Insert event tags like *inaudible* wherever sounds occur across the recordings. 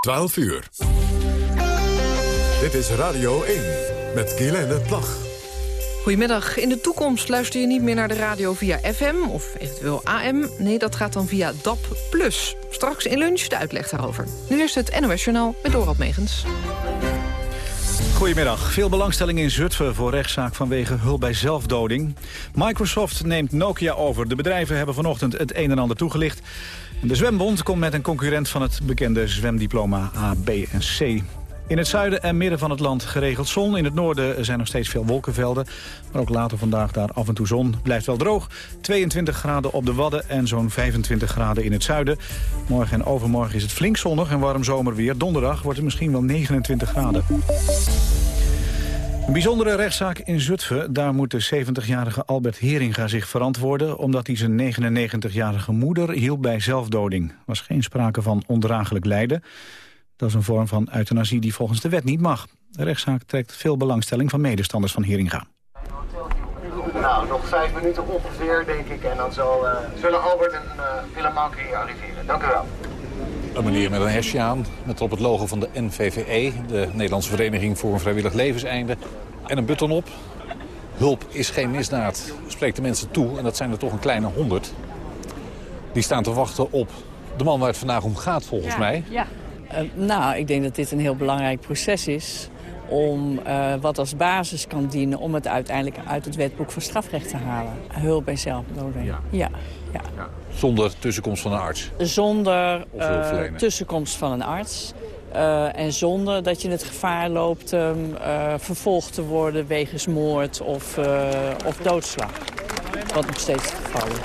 12 uur. Dit is Radio 1 met Guylaine Plag. Goedemiddag. In de toekomst luister je niet meer naar de radio via FM of eventueel AM. Nee, dat gaat dan via DAP+. Straks in lunch de uitleg daarover. Nu is het NOS Journaal met Dorald Megens. Goedemiddag. Veel belangstelling in Zutphen voor rechtszaak vanwege hulp bij zelfdoding. Microsoft neemt Nokia over. De bedrijven hebben vanochtend het een en ander toegelicht. De Zwembond komt met een concurrent van het bekende zwemdiploma A, B en C. In het zuiden en midden van het land geregeld zon. In het noorden zijn nog steeds veel wolkenvelden. Maar ook later vandaag daar af en toe zon. Blijft wel droog. 22 graden op de Wadden en zo'n 25 graden in het zuiden. Morgen en overmorgen is het flink zonnig en warm zomerweer. Donderdag wordt het misschien wel 29 graden. Een bijzondere rechtszaak in Zutphen. Daar moet de 70-jarige Albert Heringa zich verantwoorden... omdat hij zijn 99-jarige moeder hielp bij zelfdoding. Er was geen sprake van ondraaglijk lijden. Dat is een vorm van euthanasie die volgens de wet niet mag. De rechtszaak trekt veel belangstelling van medestanders van Heringa. Nou, nog vijf minuten ongeveer, denk ik. En dan zal, uh, zullen Albert en uh, Willem hier arriveren. Dank u wel. Een meneer met een hesje aan, met op het logo van de NVVE... de Nederlandse Vereniging voor een Vrijwillig Levenseinde... en een button op. Hulp is geen misdaad, spreekt de mensen toe. En dat zijn er toch een kleine honderd. Die staan te wachten op de man waar het vandaag om gaat, volgens mij. Ja. Uh, nou, ik denk dat dit een heel belangrijk proces is om uh, wat als basis kan dienen om het uiteindelijk uit het wetboek van strafrecht te halen. Hulp bij zelfdoding. Ja. Ja. ja. ja. Zonder tussenkomst van een arts? Zonder uh, tussenkomst van een arts. Uh, en zonder dat je het gevaar loopt um, vervolgd te worden wegens moord of, of doodslag. Wat nog steeds het geval is.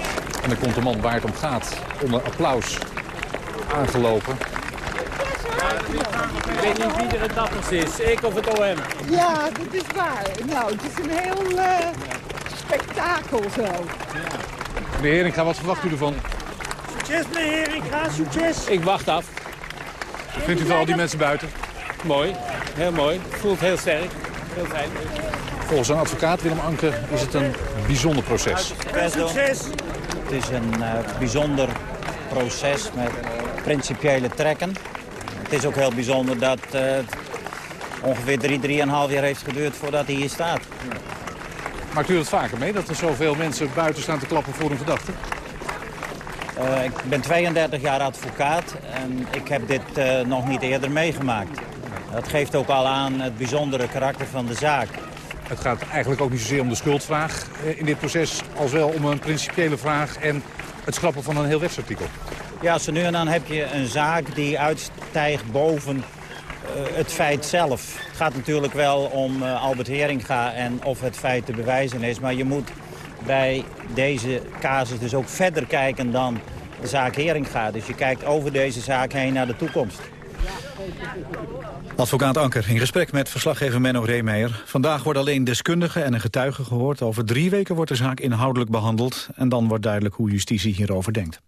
En dan komt de man waar het om gaat onder applaus aangelopen. Ik weet niet wie er het dapperst is, ik of het OM. Ja, dat is waar. Nou, het is een heel uh, spektakel zo. Ja. Meneer Heringa, wat verwacht u ervan? Succes, meneer Heringa, succes. Ik wacht af. Vindt u van al die mensen buiten? Mooi, heel mooi. Voelt heel sterk, heel fijn. Volgens een advocaat, Willem Anke, is het een bijzonder proces. Succes! Het is een uh, bijzonder proces met principiële trekken. Het is ook heel bijzonder dat uh, het ongeveer drie, drieënhalf jaar heeft geduurd voordat hij hier staat. Maakt u dat vaker mee, dat er zoveel mensen buiten staan te klappen voor een verdachte? Uh, ik ben 32 jaar advocaat en ik heb dit uh, nog niet eerder meegemaakt. Dat geeft ook al aan het bijzondere karakter van de zaak. Het gaat eigenlijk ook niet zozeer om de schuldvraag in dit proces... als wel om een principiële vraag en het schrappen van een heel wetsartikel. Ja, zo nu en dan heb je een zaak die uitstijgt boven uh, het feit zelf. Het gaat natuurlijk wel om uh, Albert Heringa en of het feit te bewijzen is. Maar je moet bij deze casus dus ook verder kijken dan de zaak Heringa. Dus je kijkt over deze zaak heen naar de toekomst. Advocaat Anker in gesprek met verslaggever Menno Reemeijer. Vandaag worden alleen deskundigen en een getuige gehoord. Over drie weken wordt de zaak inhoudelijk behandeld. En dan wordt duidelijk hoe justitie hierover denkt.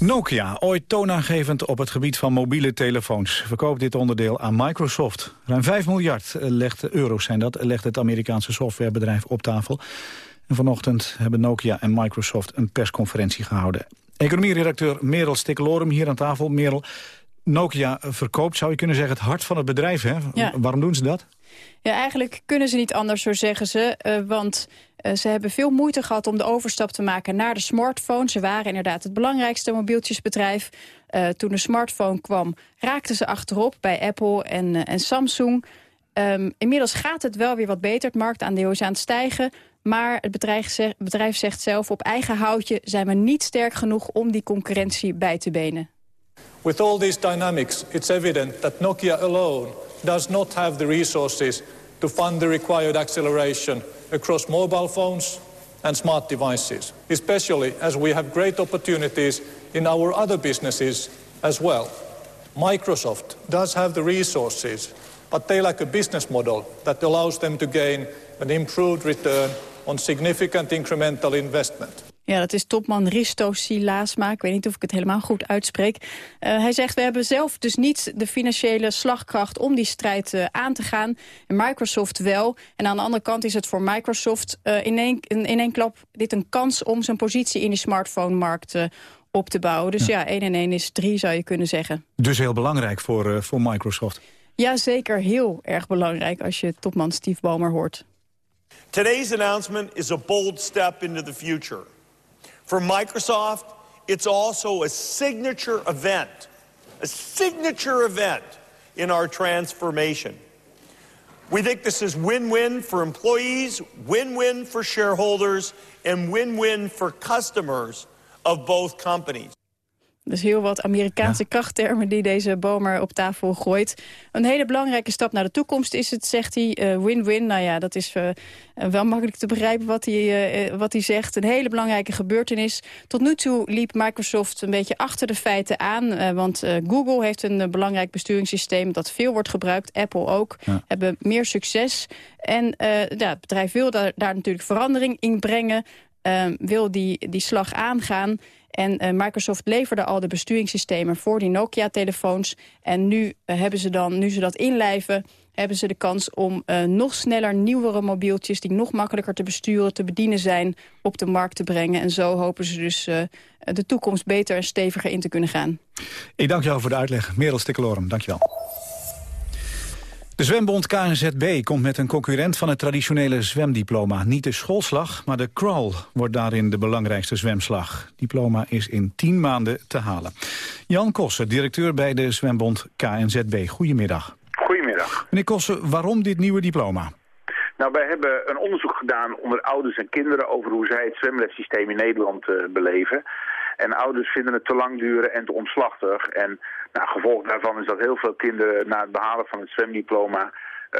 Nokia, ooit toonaangevend op het gebied van mobiele telefoons... verkoopt dit onderdeel aan Microsoft. Ruim 5 miljard legt, euro's zijn dat, legt het Amerikaanse softwarebedrijf op tafel. En vanochtend hebben Nokia en Microsoft een persconferentie gehouden. Economieredacteur Merel Stikkelorum hier aan tafel. Merel, Nokia verkoopt, zou je kunnen zeggen, het hart van het bedrijf. Hè? Ja. Waarom doen ze dat? Ja, eigenlijk kunnen ze niet anders, zo zeggen ze. Uh, want uh, ze hebben veel moeite gehad om de overstap te maken naar de smartphone. Ze waren inderdaad het belangrijkste mobieltjesbedrijf. Uh, toen de smartphone kwam, raakten ze achterop bij Apple en, en Samsung. Um, inmiddels gaat het wel weer wat beter. Het marktaandeel is aan het stijgen. Maar het bedrijf zegt, bedrijf zegt zelf, op eigen houtje zijn we niet sterk genoeg om die concurrentie bij te benen. With all these dynamics, it's evident that Nokia alone does not have the resources to fund the required acceleration across mobile phones and smart devices, especially as we have great opportunities in our other businesses as well. Microsoft does have the resources, but they lack a business model that allows them to gain an improved return on significant incremental investment. Ja, dat is topman Risto Silasma. Ik weet niet of ik het helemaal goed uitspreek. Uh, hij zegt, we hebben zelf dus niet de financiële slagkracht om die strijd uh, aan te gaan. En Microsoft wel. En aan de andere kant is het voor Microsoft uh, in, één, in, één klap dit een kans om zijn positie in die smartphone-markt op te bouwen. Dus ja, 1 en 1 is 3 zou je kunnen zeggen. Dus heel belangrijk voor, uh, voor Microsoft. Ja, zeker heel erg belangrijk als je topman Steve Ballmer hoort. Today's announcement is a bold step into the future. For Microsoft, it's also a signature event. A signature event in our transformation. We think this is win-win for employees, win-win for shareholders, and win-win for customers of both companies. Dus heel wat Amerikaanse krachttermen die deze bomer op tafel gooit. Een hele belangrijke stap naar de toekomst is het, zegt hij. Eh, win-win, nou ja, dat is uh, wel makkelijk te begrijpen wat hij, uh, wat hij zegt. Een hele belangrijke gebeurtenis. Tot nu toe liep Microsoft een beetje achter de feiten aan. want Google heeft een belangrijk besturingssysteem dat veel wordt gebruikt. Apple ook. Hebben meer succes. En ja, het bedrijf wil daar, daar natuurlijk verandering in brengen. wil die, die slag aangaan. En uh, Microsoft leverde al de besturingssystemen voor die Nokia-telefoons. En nu, uh, hebben ze dan, nu ze dat inlijven, hebben ze de kans om uh, nog sneller nieuwere mobieltjes... die nog makkelijker te besturen, te bedienen zijn, op de markt te brengen. En zo hopen ze dus de toekomst beter en steviger in te kunnen gaan. Ik dank jou voor de uitleg. Merel Stikkelorum, dank je wel. De zwembond KNZB komt met een concurrent van het traditionele zwemdiploma. Niet de schoolslag, maar de crawl wordt daarin de belangrijkste zwemslag. Diploma is in tien maanden te halen. Jan Kossen, directeur bij de zwembond KNZB. Goedemiddag. Goedemiddag. Meneer Kossen, waarom dit nieuwe diploma? Nou, wij hebben een onderzoek gedaan onder ouders en kinderen over hoe zij het zwemlessysteem in Nederland uh, beleven. En ouders vinden het te lang duren en te omslachtig. En nou, gevolg daarvan is dat heel veel kinderen na het behalen van het zwemdiploma...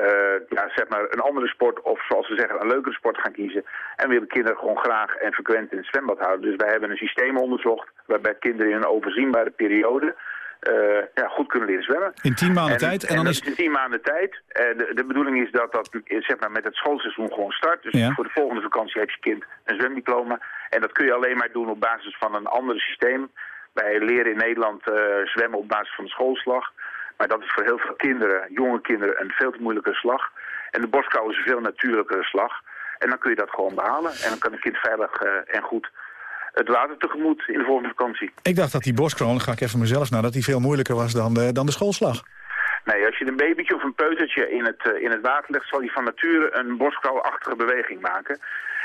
Uh, ja, zeg maar een andere sport of zoals ze zeggen een leukere sport gaan kiezen. En we willen kinderen gewoon graag en frequent in het zwembad houden. Dus wij hebben een systeem onderzocht waarbij kinderen in een overzienbare periode uh, ja, goed kunnen leren zwemmen. In tien maanden tijd? En, dan is... In tien maanden tijd. Uh, de, de, bedoeling is dat dat zeg maar, met het schoolseizoen gewoon start. Dus voor de volgende vakantie heeft je kind een zwemdiploma. En dat kun je alleen maar doen op basis van een ander systeem. Wij leren in Nederland uh, zwemmen op basis van de schoolslag. Maar dat is voor heel veel kinderen, jonge kinderen, een veel te moeilijke slag. En de borstkou is een veel natuurlijkere slag. En dan kun je dat gewoon behalen. En dan kan een kind veilig en goed het water tegemoet in de volgende vakantie. Ik dacht dat die boskroon, ga ik even mezelf naar, dat die veel moeilijker was dan de, dan de schoolslag. Nee, als je een babytje of een peutertje in het, uh, in het water legt, zal hij van nature een borstkrauwachtige beweging maken.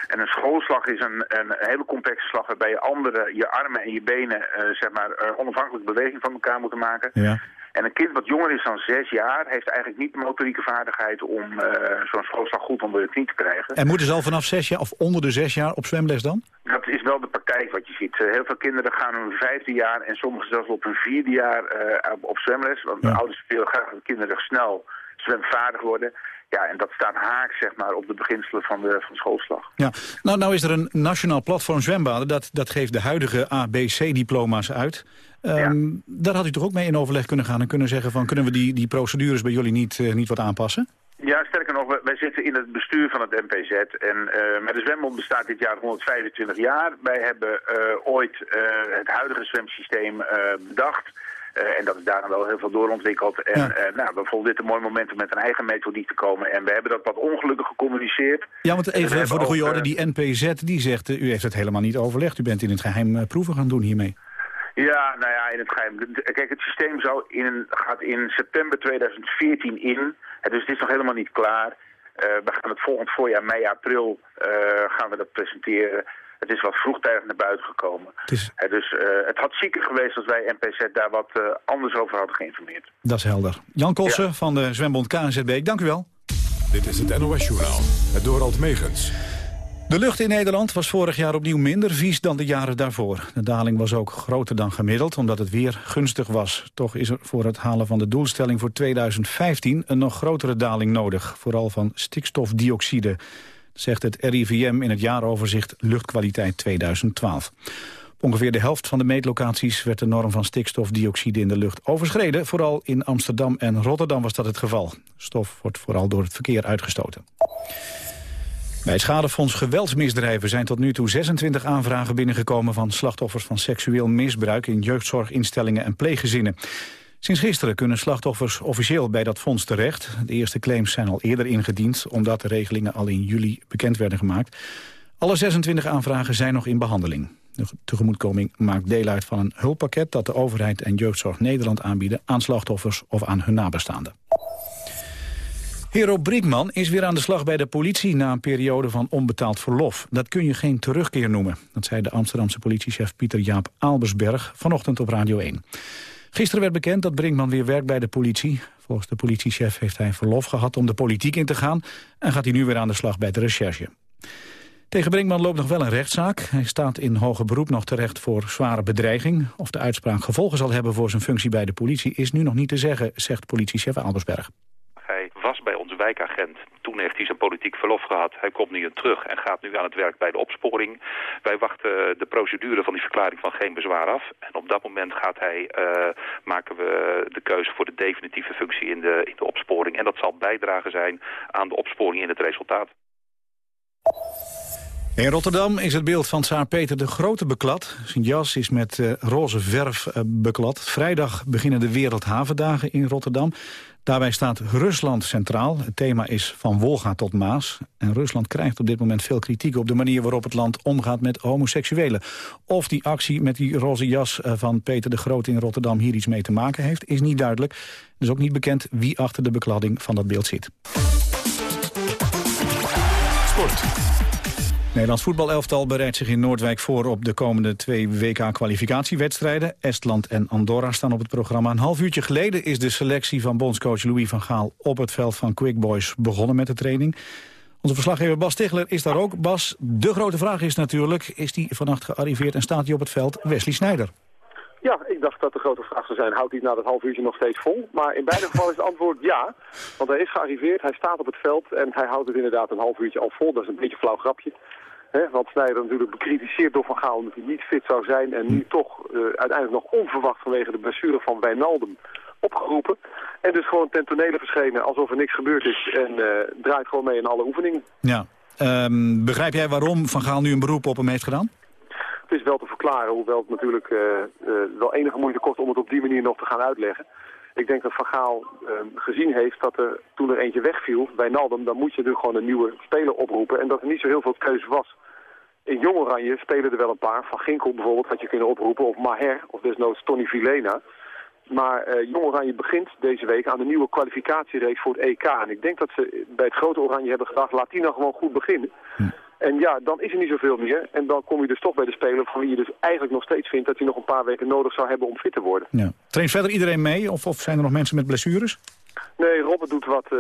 En een schoolslag is een, een hele complexe slag waarbij je andere, je armen en je benen, uh, zeg maar, uh, onafhankelijke beweging van elkaar moeten maken. Ja. En een kind wat jonger is dan zes jaar heeft eigenlijk niet de motorieke vaardigheid om uh, zo'n schoolslag goed onder de knie te krijgen. En moeten ze al vanaf zes jaar of onder de zes jaar op zwemles dan? Dat is wel de praktijk wat je ziet. Uh, heel veel kinderen gaan hun vijfde jaar en sommigen zelfs op hun vierde jaar uh, op zwemles. Want ja. de ouders willen graag dat kinderen snel zwemvaardig worden. Ja, en dat staat haak zeg maar, op de beginselen van de, van de schoolslag. Ja. Nou, nou is er een nationaal platform zwembaden. Dat, dat geeft de huidige ABC-diploma's uit. Um, ja. Daar had u toch ook mee in overleg kunnen gaan en kunnen zeggen van... kunnen we die, die procedures bij jullie niet, uh, niet wat aanpassen? Ja, sterker nog, wij zitten in het bestuur van het MPZ. En uh, met de zwembond bestaat dit jaar 125 jaar. Wij hebben uh, ooit het huidige zwemsysteem bedacht... Uh, en dat is daarna wel heel veel doorontwikkeld. En ja. uh, nou, we vonden dit een mooi moment om met een eigen methodiek te komen. En we hebben dat wat ongelukkig gecommuniceerd. Ja, want even voor de goede orde, die NPZ die zegt... u heeft het helemaal niet overlegd. U bent in het geheim proeven gaan doen hiermee. Ja, nou ja, in het geheim. Kijk, het systeem zou in, gaat in september 2014 in. Dus het is nog helemaal niet klaar. Uh, we gaan het volgend voorjaar, mei, april, uh, gaan we dat presenteren. Het is wat vroegtijdig naar buiten gekomen. Het, is... dus het had zieker geweest als wij NPZ daar wat anders over hadden geïnformeerd. Dat is helder. Jan Kossen ja. van de zwembond KNZB, ik dank u wel. Dit is het NOS Journaal, het Dorald Megens. De lucht in Nederland was vorig jaar opnieuw minder vies dan de jaren daarvoor. De daling was ook groter dan gemiddeld, omdat het weer gunstig was. Toch is er voor het halen van de doelstelling voor 2015 een nog grotere daling nodig. Vooral van stikstofdioxide, zegt het RIVM in het jaaroverzicht Luchtkwaliteit 2012. Op ongeveer de helft van de meetlocaties werd de norm van stikstofdioxide in de lucht overschreden. Vooral in Amsterdam en Rotterdam was dat het geval. Stof wordt vooral door het verkeer uitgestoten. Bij het schadefonds geweldsmisdrijven zijn tot nu toe 26 aanvragen binnengekomen van slachtoffers van seksueel misbruik in jeugdzorginstellingen en pleeggezinnen. Sinds gisteren kunnen slachtoffers officieel bij dat fonds terecht. De eerste claims zijn al eerder ingediend, omdat de regelingen al in juli bekend werden gemaakt. Alle 26 aanvragen zijn nog in behandeling. De tegemoetkoming maakt deel uit van een hulppakket... dat de overheid en Jeugdzorg Nederland aanbieden aan slachtoffers of aan hun nabestaanden. Hero Brinkman is weer aan de slag bij de politie na een periode van onbetaald verlof. Dat kun je geen terugkeer noemen. Dat zei de Amsterdamse politiechef Pieter Jaap Aalbersberg vanochtend op Radio 1. Gisteren werd bekend dat Brinkman weer werkt bij de politie. Volgens de politiechef heeft hij verlof gehad om de politiek in te gaan... en gaat hij nu weer aan de slag bij de recherche. Tegen Brinkman loopt nog wel een rechtszaak. Hij staat in hoger beroep nog terecht voor zware bedreiging. Of de uitspraak gevolgen zal hebben voor zijn functie bij de politie... is nu nog niet te zeggen, zegt politiechef Albersberg. Bij onze wijkagent. Toen heeft hij zijn politiek verlof gehad. Hij komt nu terug en gaat nu aan het werk bij de opsporing. Wij wachten de procedure van die verklaring van geen bezwaar af. En op dat moment gaat hij, uh, maken we de keuze voor de definitieve functie in de, in de opsporing. En dat zal bijdragen zijn aan de opsporing in het resultaat. In Rotterdam is het beeld van Tsaar Peter de Grote beklad. Zijn jas is met uh, roze verf uh, beklad. Vrijdag beginnen de Wereldhavendagen in Rotterdam. Daarbij staat Rusland centraal. Het thema is van Wolga tot Maas. En Rusland krijgt op dit moment veel kritiek op de manier waarop het land omgaat met homoseksuelen. Of die actie met die roze jas eh, van Peter de Groot in Rotterdam hier iets mee te maken heeft, is niet duidelijk. Het is ook niet bekend wie achter de bekladding van dat beeld zit. Nederlands voetbalelftal bereidt zich in Noordwijk voor op de komende twee WK-kwalificatiewedstrijden. Estland en Andorra staan op het programma. Een half uurtje geleden is de selectie van bondscoach Louis van Gaal op het veld van Quick Boys begonnen met de training. Onze verslaggever Bas Tichler is daar ook. Bas, de grote vraag is natuurlijk, is die vannacht gearriveerd en staat hij op het veld? Wesley Snijder. Ja, ik dacht dat de grote vraag zou zijn, houdt hij na dat half uurtje nog steeds vol? Maar in beide gevallen is het antwoord ja, want hij is gearriveerd, hij staat op het veld en hij houdt het inderdaad een half uurtje al vol. Dat is een beetje een flauw grapje. Want Snijder natuurlijk bekritiseerd door Van Gaal omdat hij niet fit zou zijn. En nu toch uh, uiteindelijk nog onverwacht vanwege de blessure van Wijnaldum opgeroepen. En dus gewoon ten tonele verschenen alsof er niks gebeurd is. En uh, draait gewoon mee in alle oefeningen. Ja. Um, begrijp jij waarom Van Gaal nu een beroep op hem heeft gedaan? Het is wel te verklaren, hoewel het natuurlijk uh, wel enige moeite kost om het op die manier nog te gaan uitleggen. Ik denk dat Van Gaal gezien heeft dat er toen er eentje wegviel bij Naldum, dan moet je natuurlijk gewoon een nieuwe speler oproepen. En dat er niet zo heel veel keuze was. In Jong Oranje spelen er wel een paar. Van Ginkel bijvoorbeeld had je kunnen oproepen. Of Maher. Of desnoods Tony Vilena. Maar uh, Jong Oranje begint deze week aan de nieuwe kwalificatiereeks voor het EK. En ik denk dat ze bij het grote Oranje hebben gedacht, laat die nou gewoon goed beginnen. Hm. En ja, dan is er niet zoveel meer. En dan kom je dus toch bij de speler van wie je dus eigenlijk nog steeds vindt dat hij nog een paar weken nodig zou hebben om fit te worden. Ja. Traint verder iedereen mee? Of, of zijn er nog mensen met blessures? Nee, Robert doet wat uh,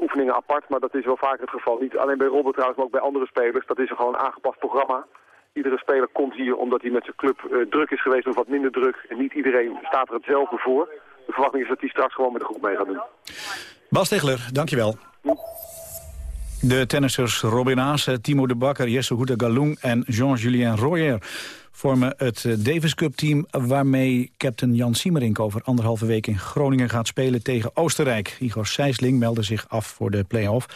oefeningen apart, maar dat is wel vaker het geval. Niet alleen bij Robert trouwens, maar ook bij andere spelers. Dat is gewoon een aangepast programma. Iedere speler komt hier omdat hij met zijn club uh, druk is geweest of wat minder druk. En niet iedereen staat er hetzelfde voor. De verwachting is dat hij straks gewoon met de groep mee gaat doen. Bas Tegler, dankjewel. De tennissers Robin Haase, Timo de Bakker, Jesse Houda Galung en Jean-Julien Royer vormen het eh, Davis Cup team waarmee captain Jan Siemerink over anderhalve week in Groningen gaat spelen tegen Oostenrijk. Igor Sijsling meldde zich af voor de play-off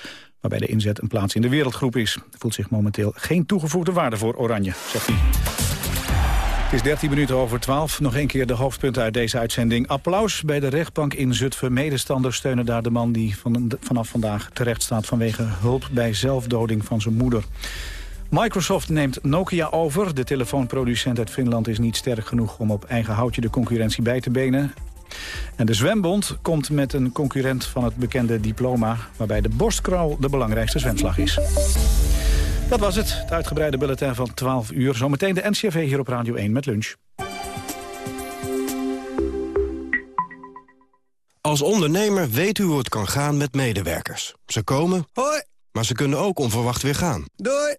waarbij de inzet een plaats in de wereldgroep is. Voelt zich momenteel geen toegevoegde waarde voor Oranje, zegt hij. Het is 13 minuten over 12. Nog een keer de hoofdpunten uit deze uitzending. Applaus bij de rechtbank in Zutphen. Medestanders steunen daar de man die vanaf vandaag terecht staat... vanwege hulp bij zelfdoding van zijn moeder. Microsoft neemt Nokia over. De telefoonproducent uit Finland is niet sterk genoeg... om op eigen houtje de concurrentie bij te benen. En de Zwembond komt met een concurrent van het bekende diploma... waarbij de borstkraal de belangrijkste zwemslag is. Dat was het, het uitgebreide bulletin van 12 uur. Zometeen de NCRV hier op Radio 1 met lunch. Als ondernemer weet u hoe het kan gaan met medewerkers. Ze komen, Hoi. maar ze kunnen ook onverwacht weer gaan. Doei.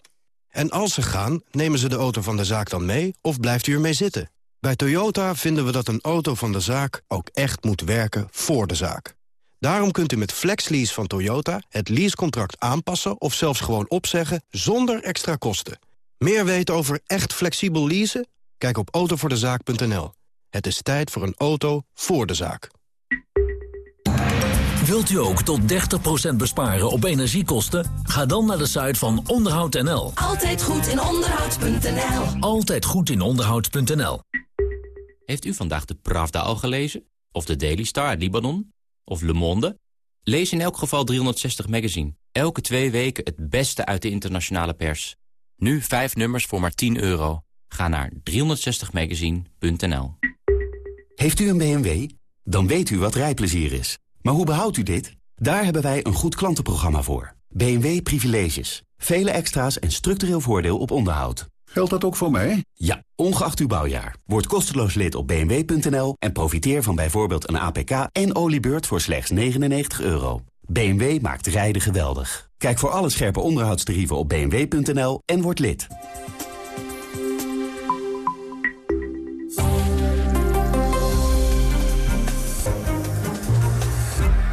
En als ze gaan, nemen ze de auto van de zaak dan mee of blijft u ermee zitten? Bij Toyota vinden we dat een auto van de zaak ook echt moet werken voor de zaak. Daarom kunt u met FlexLease van Toyota het leasecontract aanpassen... of zelfs gewoon opzeggen zonder extra kosten. Meer weten over echt flexibel leasen? Kijk op autovoordezaak.nl. Het is tijd voor een auto voor de zaak. Wilt u ook tot 30% besparen op energiekosten? Ga dan naar de site van onderhoud.nl. Altijd goed in onderhoud.nl. Altijd goed in onderhoud.nl. Heeft u vandaag de Pravda al gelezen? Of de Daily Star Libanon? Of Le Monde? Lees in elk geval 360 Magazine. Elke twee weken het beste uit de internationale pers. Nu vijf nummers voor maar 10 euro. Ga naar 360magazine.nl. Heeft u een BMW? Dan weet u wat rijplezier is. Maar hoe behoudt u dit? Daar hebben wij een goed klantenprogramma voor. BMW Privileges. Vele extra's en structureel voordeel op onderhoud. Geldt dat ook voor mij? Ja, ongeacht uw bouwjaar. Word kosteloos lid op bmw.nl en profiteer van bijvoorbeeld een APK en oliebeurt voor slechts 99 euro. BMW maakt rijden geweldig. Kijk voor alle scherpe onderhoudstarieven op bmw.nl en word lid.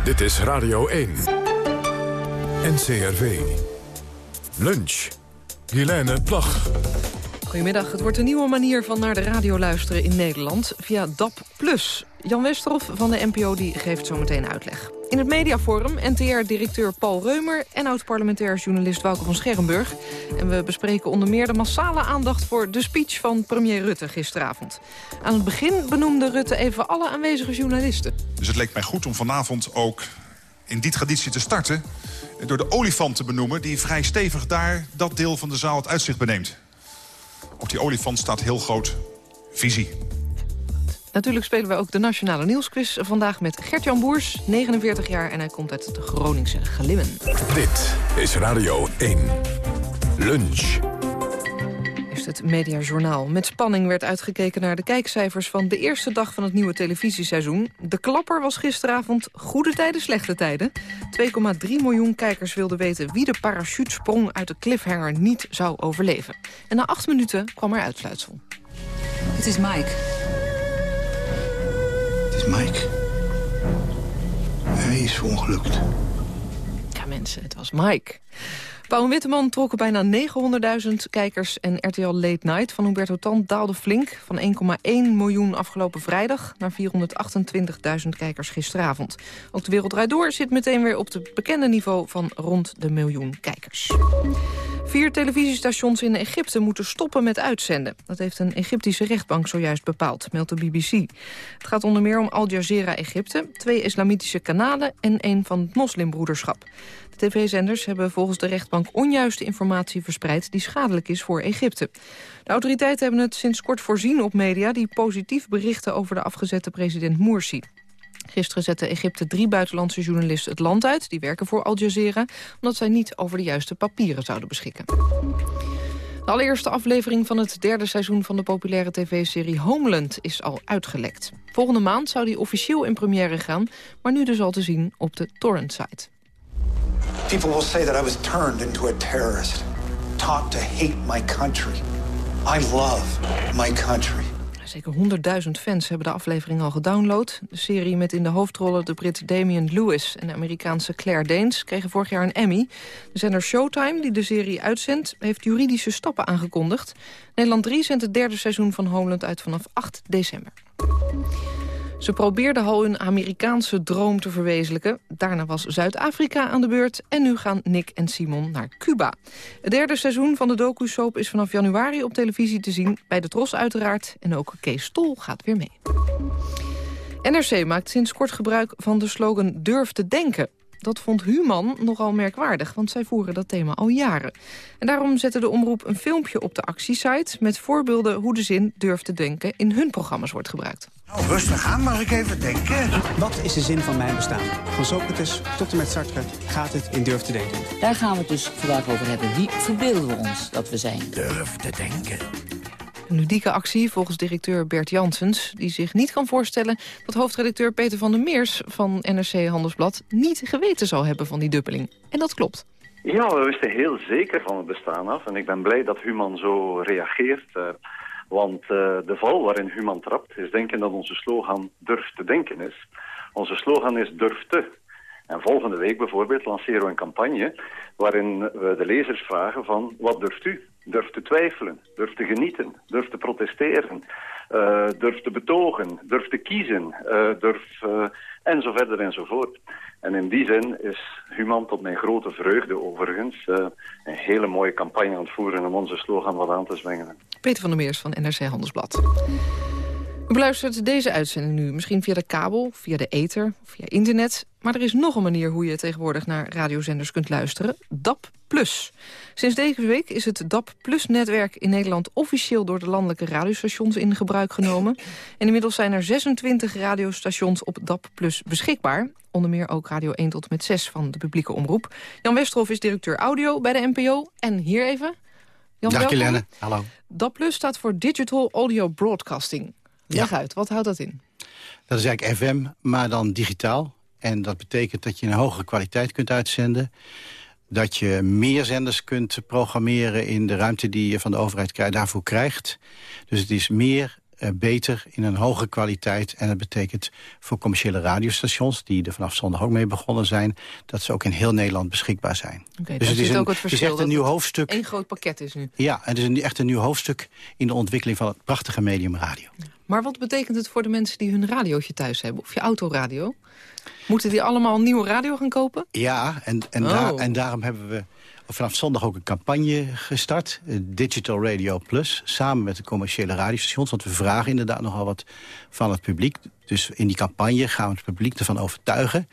Dit is Radio 1. NCRV. Lunch. Guilaine Plag. Goedemiddag. Het wordt een nieuwe manier van naar de radio luisteren in Nederland via DAP+. Jan Westerhof van de NPO die geeft zo meteen uitleg. In het mediaforum NTR-directeur Paul Reumer... en oud-parlementair journalist Wouter van Scherrenburg. En we bespreken onder meer de massale aandacht... voor de speech van premier Rutte gisteravond. Aan het begin benoemde Rutte even alle aanwezige journalisten. Dus het leek mij goed om vanavond ook in die traditie te starten... door de olifant te benoemen die vrij stevig daar dat deel van de zaal het uitzicht beneemt. Op die olifant staat heel groot visie. Natuurlijk spelen we ook de Nationale Nieuwsquiz. Vandaag met Gert-Jan Boers, 49 jaar en hij komt uit de Groningse Glimmen. Dit is Radio 1. Lunch. Het Mediajournaal. Met spanning werd uitgekeken naar de kijkcijfers van de eerste dag van het nieuwe televisieseizoen. De klapper was gisteravond goede tijden, slechte tijden. 2,3 miljoen kijkers wilden weten wie de parachutesprong uit de cliffhanger niet zou overleven. En na acht minuten kwam er uitsluitsel. Het is Mike. Mike. Hij is verongelukt. Ja, mensen, het was Mike. Pauw en Witteman trokken bijna 900.000 kijkers... en RTL Late Night van Huberto Tan daalde flink... van 1,1 miljoen afgelopen vrijdag naar 428.000 kijkers gisteravond. Ook de Wereld Door zit meteen weer op het bekende niveau... van rond de miljoen kijkers. Vier televisiestations in Egypte moeten stoppen met uitzenden. Dat heeft een Egyptische rechtbank zojuist bepaald, meldt de BBC. Het gaat onder meer om Al Jazeera Egypte, twee islamitische kanalen en één van het moslimbroederschap. De tv-zenders hebben volgens de rechtbank onjuiste informatie verspreid die schadelijk is voor Egypte. De autoriteiten hebben het sinds kort voorzien op media die positief berichten over de afgezette president Morsi. Gisteren zette Egypte drie buitenlandse journalisten het land uit. Die werken voor Al Jazeera, omdat zij niet over de juiste papieren zouden beschikken. De allereerste aflevering van het derde seizoen van de populaire tv-serie Homeland is al uitgelekt. Volgende maand zou die officieel in première gaan, maar nu dus al te zien op de torrent-site. People will say that I was turned into a terrorist, taught to hate my country. I love my country. Zeker 100.000 fans hebben de aflevering al gedownload. De serie met in de hoofdrollen de Brit Damian Lewis en de Amerikaanse Claire Danes kregen vorig jaar een Emmy. De zender Showtime, die de serie uitzendt, heeft juridische stappen aangekondigd. Nederland 3 zendt het derde seizoen van Homeland uit vanaf 8 december. Ze probeerden al hun Amerikaanse droom te verwezenlijken. Daarna was Zuid-Afrika aan de beurt en nu gaan Nick en Simon naar Cuba. Het derde seizoen van de docu-soap is vanaf januari op televisie te zien. Bij de Tros uiteraard en ook Kees Stol gaat weer mee. NRC maakt sinds kort gebruik van de slogan Durf te denken. Dat vond Human nogal merkwaardig, want zij voeren dat thema al jaren. En daarom zette de omroep een filmpje op de actiesite... met voorbeelden hoe de zin durf te denken in hun programma's wordt gebruikt. Nou, rustig aan, mag ik even denken? Wat is de zin van mijn bestaan? Van Socrates tot en met Sartre gaat het in durf te denken. Daar gaan we het dus vandaag over hebben. Wie verbeelden we ons dat we zijn? Durf te denken. Een ludieke actie volgens directeur Bert Janssens... die zich niet kan voorstellen dat hoofdredacteur Peter van der Meers... van NRC Handelsblad niet geweten zal hebben van die dubbeling. En dat klopt. Ja, we wisten heel zeker van het bestaan af. En ik ben blij dat Human zo reageert. Uh, want uh, de val waarin Human trapt is denken dat onze slogan durf te denken is. Onze slogan is durf te. En volgende week bijvoorbeeld lanceren we een campagne waarin we de lezers vragen van wat durft u? Durf te twijfelen, durf te genieten, durf te protesteren, uh, durf te betogen, durf te kiezen, uh, durf uh, en zo verder en zo voort. En in die zin is Human tot mijn grote vreugde overigens een hele mooie campagne aan het voeren om onze slogan wat aan te zwengelen. Peter van der Meers van NRC Handelsblad. U beluistert deze uitzending nu, misschien via de kabel, via de ether, via internet. Maar er is nog een manier hoe je tegenwoordig naar radiozenders kunt luisteren. DAP+. Sinds deze week is het DAP Plus-netwerk in Nederland officieel door de landelijke radiostations in gebruik genomen. En inmiddels zijn er 26 radiostations op DAP Plus beschikbaar. Onder meer ook Radio 1 tot met 6 van de publieke omroep. Jan Westerhof is directeur audio bij de NPO. En hier even... Jan, Dag hallo. DAP Plus staat voor Digital Audio Broadcasting. Leg uit, wat houdt dat in? Dat is eigenlijk FM, maar dan digitaal. En dat betekent dat je een hogere kwaliteit kunt uitzenden. Dat je meer zenders kunt programmeren in de ruimte die je van de overheid krijgt, daarvoor krijgt. Dus het is meer, beter, in een hogere kwaliteit. En dat betekent voor commerciële radiostations... die er vanaf zondag ook mee begonnen zijn... dat ze ook in heel Nederland beschikbaar zijn. Dus het is, een, ook het het is verschil. echt een nieuw hoofdstuk. één groot pakket is nu. Ja, het is een, echt een nieuw hoofdstuk in de ontwikkeling van het prachtige medium radio. Maar wat betekent het voor de mensen die hun radiootje thuis hebben? Of je autoradio? Moeten die allemaal een nieuwe radio gaan kopen? Ja, en, en, Oh. daar, en daarom hebben we vanaf zondag ook een campagne gestart. eh, Digital Radio Plus, samen met de commerciële radiostations. Want we vragen inderdaad nogal wat van het publiek. Dus in die campagne gaan we het publiek ervan overtuigen...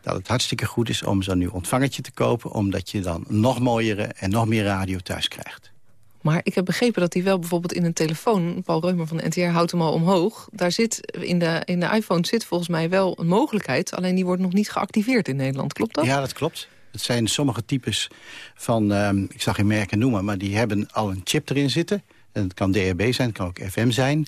dat het hartstikke goed is om zo'n nieuw ontvangertje te kopen... omdat je dan nog mooiere en nog meer radio thuis krijgt. Maar ik heb begrepen dat hij wel bijvoorbeeld in een telefoon... Paul Reumer van de NTR houdt hem al omhoog. Daar zit in de, in de iPhone zit volgens mij wel een mogelijkheid... alleen die wordt nog niet geactiveerd in Nederland. Klopt dat? Ja, dat klopt. Het zijn sommige types van, ehm, ik zal geen merken noemen... maar die hebben al een chip erin zitten. En het kan DHB zijn, het kan ook FM zijn.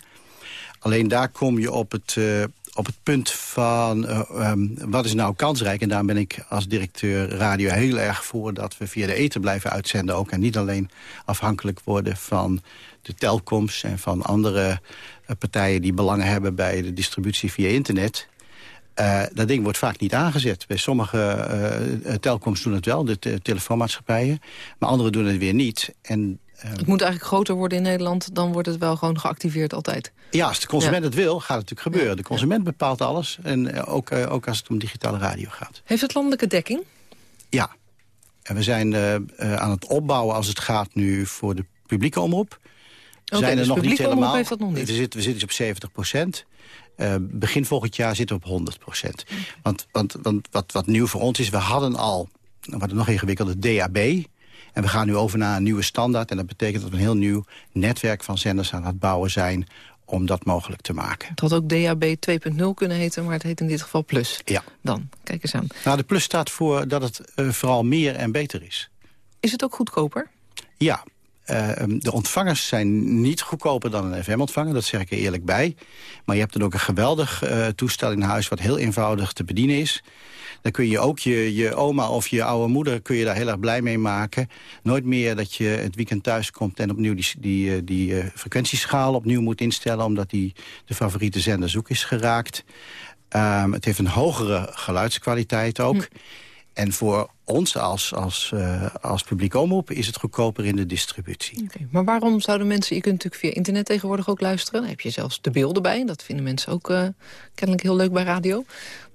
Alleen daar kom je op het, eh, op het punt van eh, ehm, wat is nou kansrijk. En daar ben ik als directeur radio heel erg voor... dat we via de eten blijven uitzenden ook. En niet alleen afhankelijk worden van de telcoms... en van andere eh, partijen die belangen hebben bij de distributie via internet... Eh, dat ding wordt vaak niet aangezet. Bij sommige telcoms doen het wel, de te- telefoonmaatschappijen. Maar anderen doen het weer niet. En eh, Het moet eigenlijk groter worden in Nederland... dan wordt het wel gewoon geactiveerd altijd. ja, als de consument Ja. het wil, gaat het natuurlijk gebeuren. De consument bepaalt alles. En ook, ook als het om digitale radio gaat. Heeft het landelijke dekking? Ja. En we zijn aan het opbouwen als het gaat nu voor de publieke omroep. Oké, zijn er dus nog niet helemaal. heeft dat nog niet. We zitten, we zitten dus op 70 procent. Eh, begin volgend jaar zitten we op 100 procent. Want, want, want wat, wat nieuw voor ons is, we hadden al, wat nog ingewikkelder, DAB. En we gaan nu over naar een nieuwe standaard. En dat betekent dat we een heel nieuw netwerk van zenders aan het bouwen zijn om dat mogelijk te maken. Het had ook DAB 2.0 kunnen heten, maar het heet in dit geval Plus. Ja. Dan, kijk eens aan. Nou, de plus staat voor dat het eh, vooral meer en beter is. Is het ook goedkoper? Ja, eh, de ontvangers zijn niet goedkoper dan een FM-ontvanger, dat zeg ik er eerlijk bij. Maar je hebt dan ook een geweldig eh, toestel in huis wat heel eenvoudig te bedienen is. Dan kun je ook je, je oma of je oude moeder kun je daar heel erg blij mee maken. Nooit meer dat je het weekend thuis komt en opnieuw die, die, eh, die frequentieschaal opnieuw moet instellen... omdat die de favoriete zender zoek is geraakt. Ehm, het heeft een hogere geluidskwaliteit ook. En voor ons als, als, eh, als publiek omroep is het goedkoper in de distributie. Maar waarom zouden mensen... Je kunt natuurlijk via internet tegenwoordig ook luisteren. Dan heb je zelfs de beelden bij. Dat vinden mensen ook eh, kennelijk heel leuk bij radio.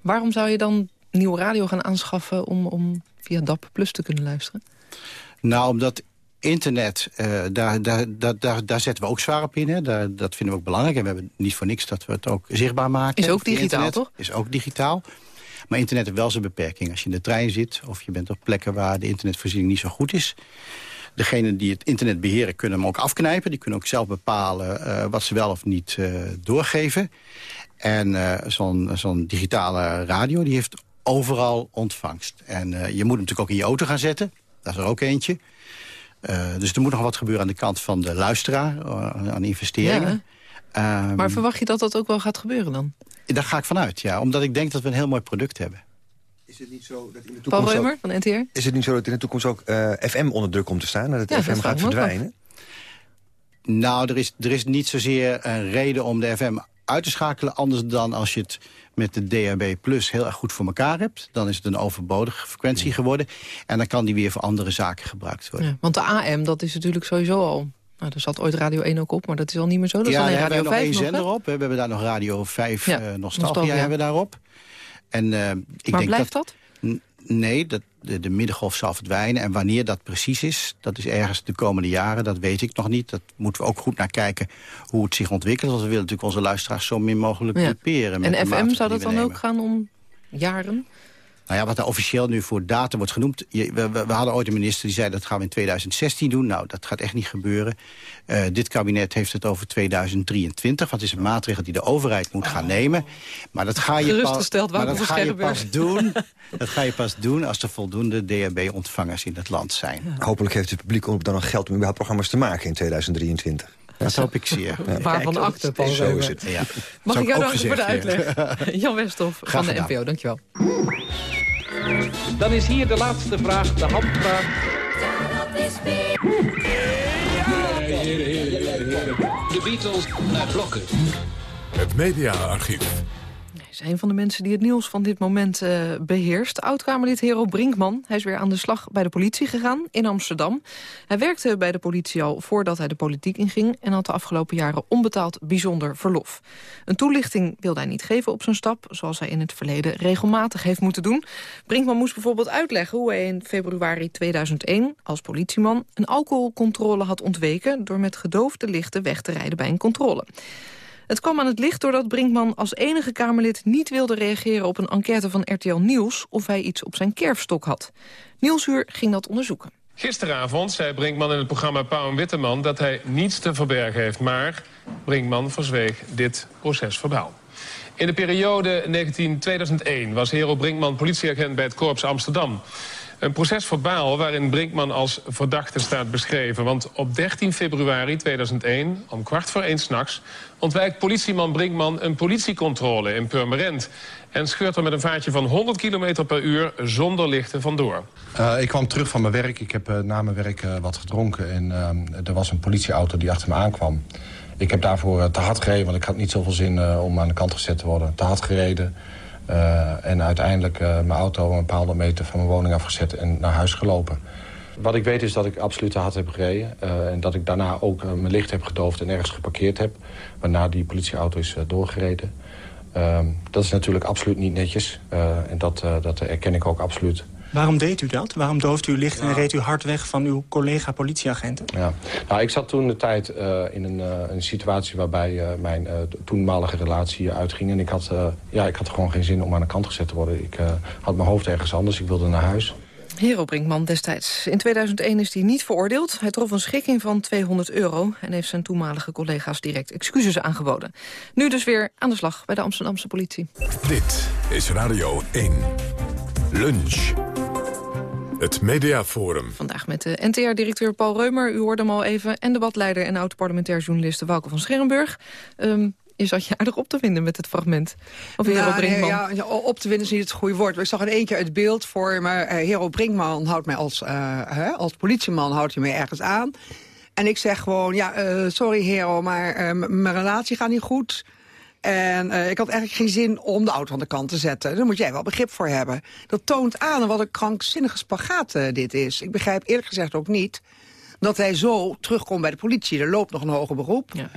Waarom zou je dan nieuwe radio gaan aanschaffen... om, om via DAP Plus te kunnen luisteren? Nou, omdat internet, eh, daar, daar, daar, daar, daar zetten we ook zwaar op in. Hè. Daar, dat vinden we ook belangrijk. En we hebben niet voor niks dat we het ook zichtbaar maken. Is ook digitaal, internet. toch? Is ook digitaal. Maar internet heeft wel zijn beperking. Als je in de trein zit of je bent op plekken waar de internetvoorziening niet zo goed is... Degenen die het internet beheren kunnen hem ook afknijpen. Die kunnen ook zelf bepalen eh, wat ze wel of niet eh, doorgeven. En eh, zo'n digitale radio die heeft overal ontvangst. En je moet hem natuurlijk ook in je auto gaan zetten. Dat is er ook eentje. Dus er moet nog wat gebeuren aan de kant van de luisteraar, aan investeringen. Ehm, Maar verwacht je dat dat ook wel gaat gebeuren dan? daar ga ik vanuit, ja. Omdat ik denk dat we een heel mooi product hebben. Is het niet zo dat in de Paul toekomst Reumer ook, van NTR? is het niet zo dat in de toekomst ook eh, FM onder druk komt te staan? Dat het Ja, FM dat gaat verdwijnen? Nou, er is, er is niet zozeer een reden om de FM uit te schakelen... anders dan als je het met de DHB Plus heel erg goed voor elkaar hebt. Dan is het een overbodige frequentie geworden. En dan kan die weer voor andere zaken gebruikt worden. Ja, want de AM, dat is natuurlijk sowieso al... Nou, daar zat ooit Radio 1 ook op, maar dat is al niet meer zo. Dat is ja, alleen Radio we nog 5 één nog, zender hè? op. We hebben daar nog Radio 5 Ja, eh, Nostalgia, Nostalgia. hebben we daarop. En, eh, ik Maar denk blijft dat? Nee, dat, de, de middengolf zal verdwijnen. En wanneer dat precies is, dat is ergens de komende jaren. Dat weet ik nog niet. Dat moeten we ook goed naar kijken hoe het zich ontwikkelt. Want we willen natuurlijk onze luisteraars zo min mogelijk Ja. En FM, zou dat dan nemen. ook gaan om jaren? Nou ja, wat er officieel nu voor datum wordt genoemd... Je, we, we, we hadden ooit een minister die zei dat gaan we in 2016 doen. Nou, dat gaat echt niet gebeuren. Eh, dit kabinet heeft het over 2023. Want het is een maatregel die de overheid moet gaan nemen. Maar dat ga je, pas, maar dat ga je pas doen. *laughs* Dat ga je pas doen als er voldoende DHB-ontvangers in het land zijn. Hopelijk heeft het publiek ook dan nog geld om überhaupt programma's te maken in 2023. Dat hoop ik zeer. Waarvan akte, Paul Zo is het. Ja. Mag ik jou ook danken voor de uitleg? *laughs* Jan Westhoff van de. NPO, dankjewel. Dan is hier de laatste vraag, de handvraag. De Beatles naar blokken. Het mediaarchief. Is een van de mensen die het nieuws van dit moment eh, beheerst. Oud-Kamerlid Hero Brinkman. Hij is weer aan de slag bij de politie gegaan in Amsterdam. Hij werkte bij de politie al voordat hij de politiek inging... en had de afgelopen jaren onbetaald bijzonder verlof. Een toelichting wilde hij niet geven op zijn stap... zoals hij in het verleden regelmatig heeft moeten doen. Brinkman moest bijvoorbeeld uitleggen hoe hij in februari 2001... als politieman een alcoholcontrole had ontweken... door met gedoofde lichten weg te rijden bij een controle. Het kwam aan het licht doordat Brinkman als enige Kamerlid niet wilde reageren op een enquête van RTL Nieuws of hij iets op zijn kerfstok had. Nieuwsuur ging dat onderzoeken. Gisteravond zei Brinkman in het programma Pauw Witteman... dat hij niets te verbergen heeft, maar Brinkman verzweeg dit procesverbaal. In de periode 1900-2001 was Hero Brinkman politieagent bij het Korps Amsterdam. Een procesverbaal waarin Brinkman als verdachte staat beschreven. Want op 13 februari 2001, om kwart voor één s'nachts... ontwijkt politieman Brinkman een politiecontrole in Purmerend... en scheurt er met een vaartje van 100 km per uur zonder lichten vandoor. Uh, ik kwam terug van mijn werk. Ik heb uh, na mijn werk uh, wat gedronken. En er was een politieauto die achter me aankwam. Ik heb daarvoor te hard gereden, want ik had niet zoveel zin om aan de kant gezet te worden. Te hard gereden. Uh, en uiteindelijk uh, mijn auto een bepaalde meter van mijn woning afgezet en naar huis gelopen. Wat ik weet is dat ik absoluut te hard heb gereden. Uh, en dat ik daarna ook mijn licht heb gedoofd en ergens geparkeerd heb. Waarna die politieauto is doorgereden. Ehm, dat is natuurlijk absoluut niet netjes. en dat, dat erken ik ook absoluut. Waarom deed u dat? Waarom dooft u licht en reed u hard weg van uw collega politieagenten? Ja. Nou, ik zat toen de tijd uh, in een, uh, een situatie waarbij uh, mijn toenmalige relatie uitging. En ik had, ja, ik had gewoon geen zin om aan de kant gezet te worden. Ik had mijn hoofd ergens anders, ik wilde naar huis. Hero Brinkman destijds. In 2001 is hij niet veroordeeld. Hij trof een schikking van 200 euro... en heeft zijn toenmalige collega's direct excuses aangeboden. Nu dus weer aan de slag bij de Amsterdamse politie. Dit is Radio 1. Lunch. Het Mediaforum. Vandaag met de NTR-directeur Paul Reumer, u hoorde hem al even... en debatleider en oud-parlementair journaliste Wouke van Scherrenburg. Um, je zat je aardig op te vinden met het fragment. Of Hero nou, Brinkman. Ja, ja, op te winnen is niet het goede woord. Ik zag in één keer het beeld voor me. Uh, Hero Brinkman houdt mij als, uh, hè, als politieman houdt hij mij ergens aan. En ik zeg gewoon, ja, uh, sorry Hero, maar mijn relatie gaat niet goed... En uh, ik had eigenlijk geen zin om de auto aan de kant te zetten. Daar moet jij wel begrip voor hebben. Dat toont aan wat een krankzinnige spagaat uh, dit is. Ik begrijp eerlijk gezegd ook niet dat hij zo terugkomt bij de politie. Er loopt nog een hoger beroep. Ja.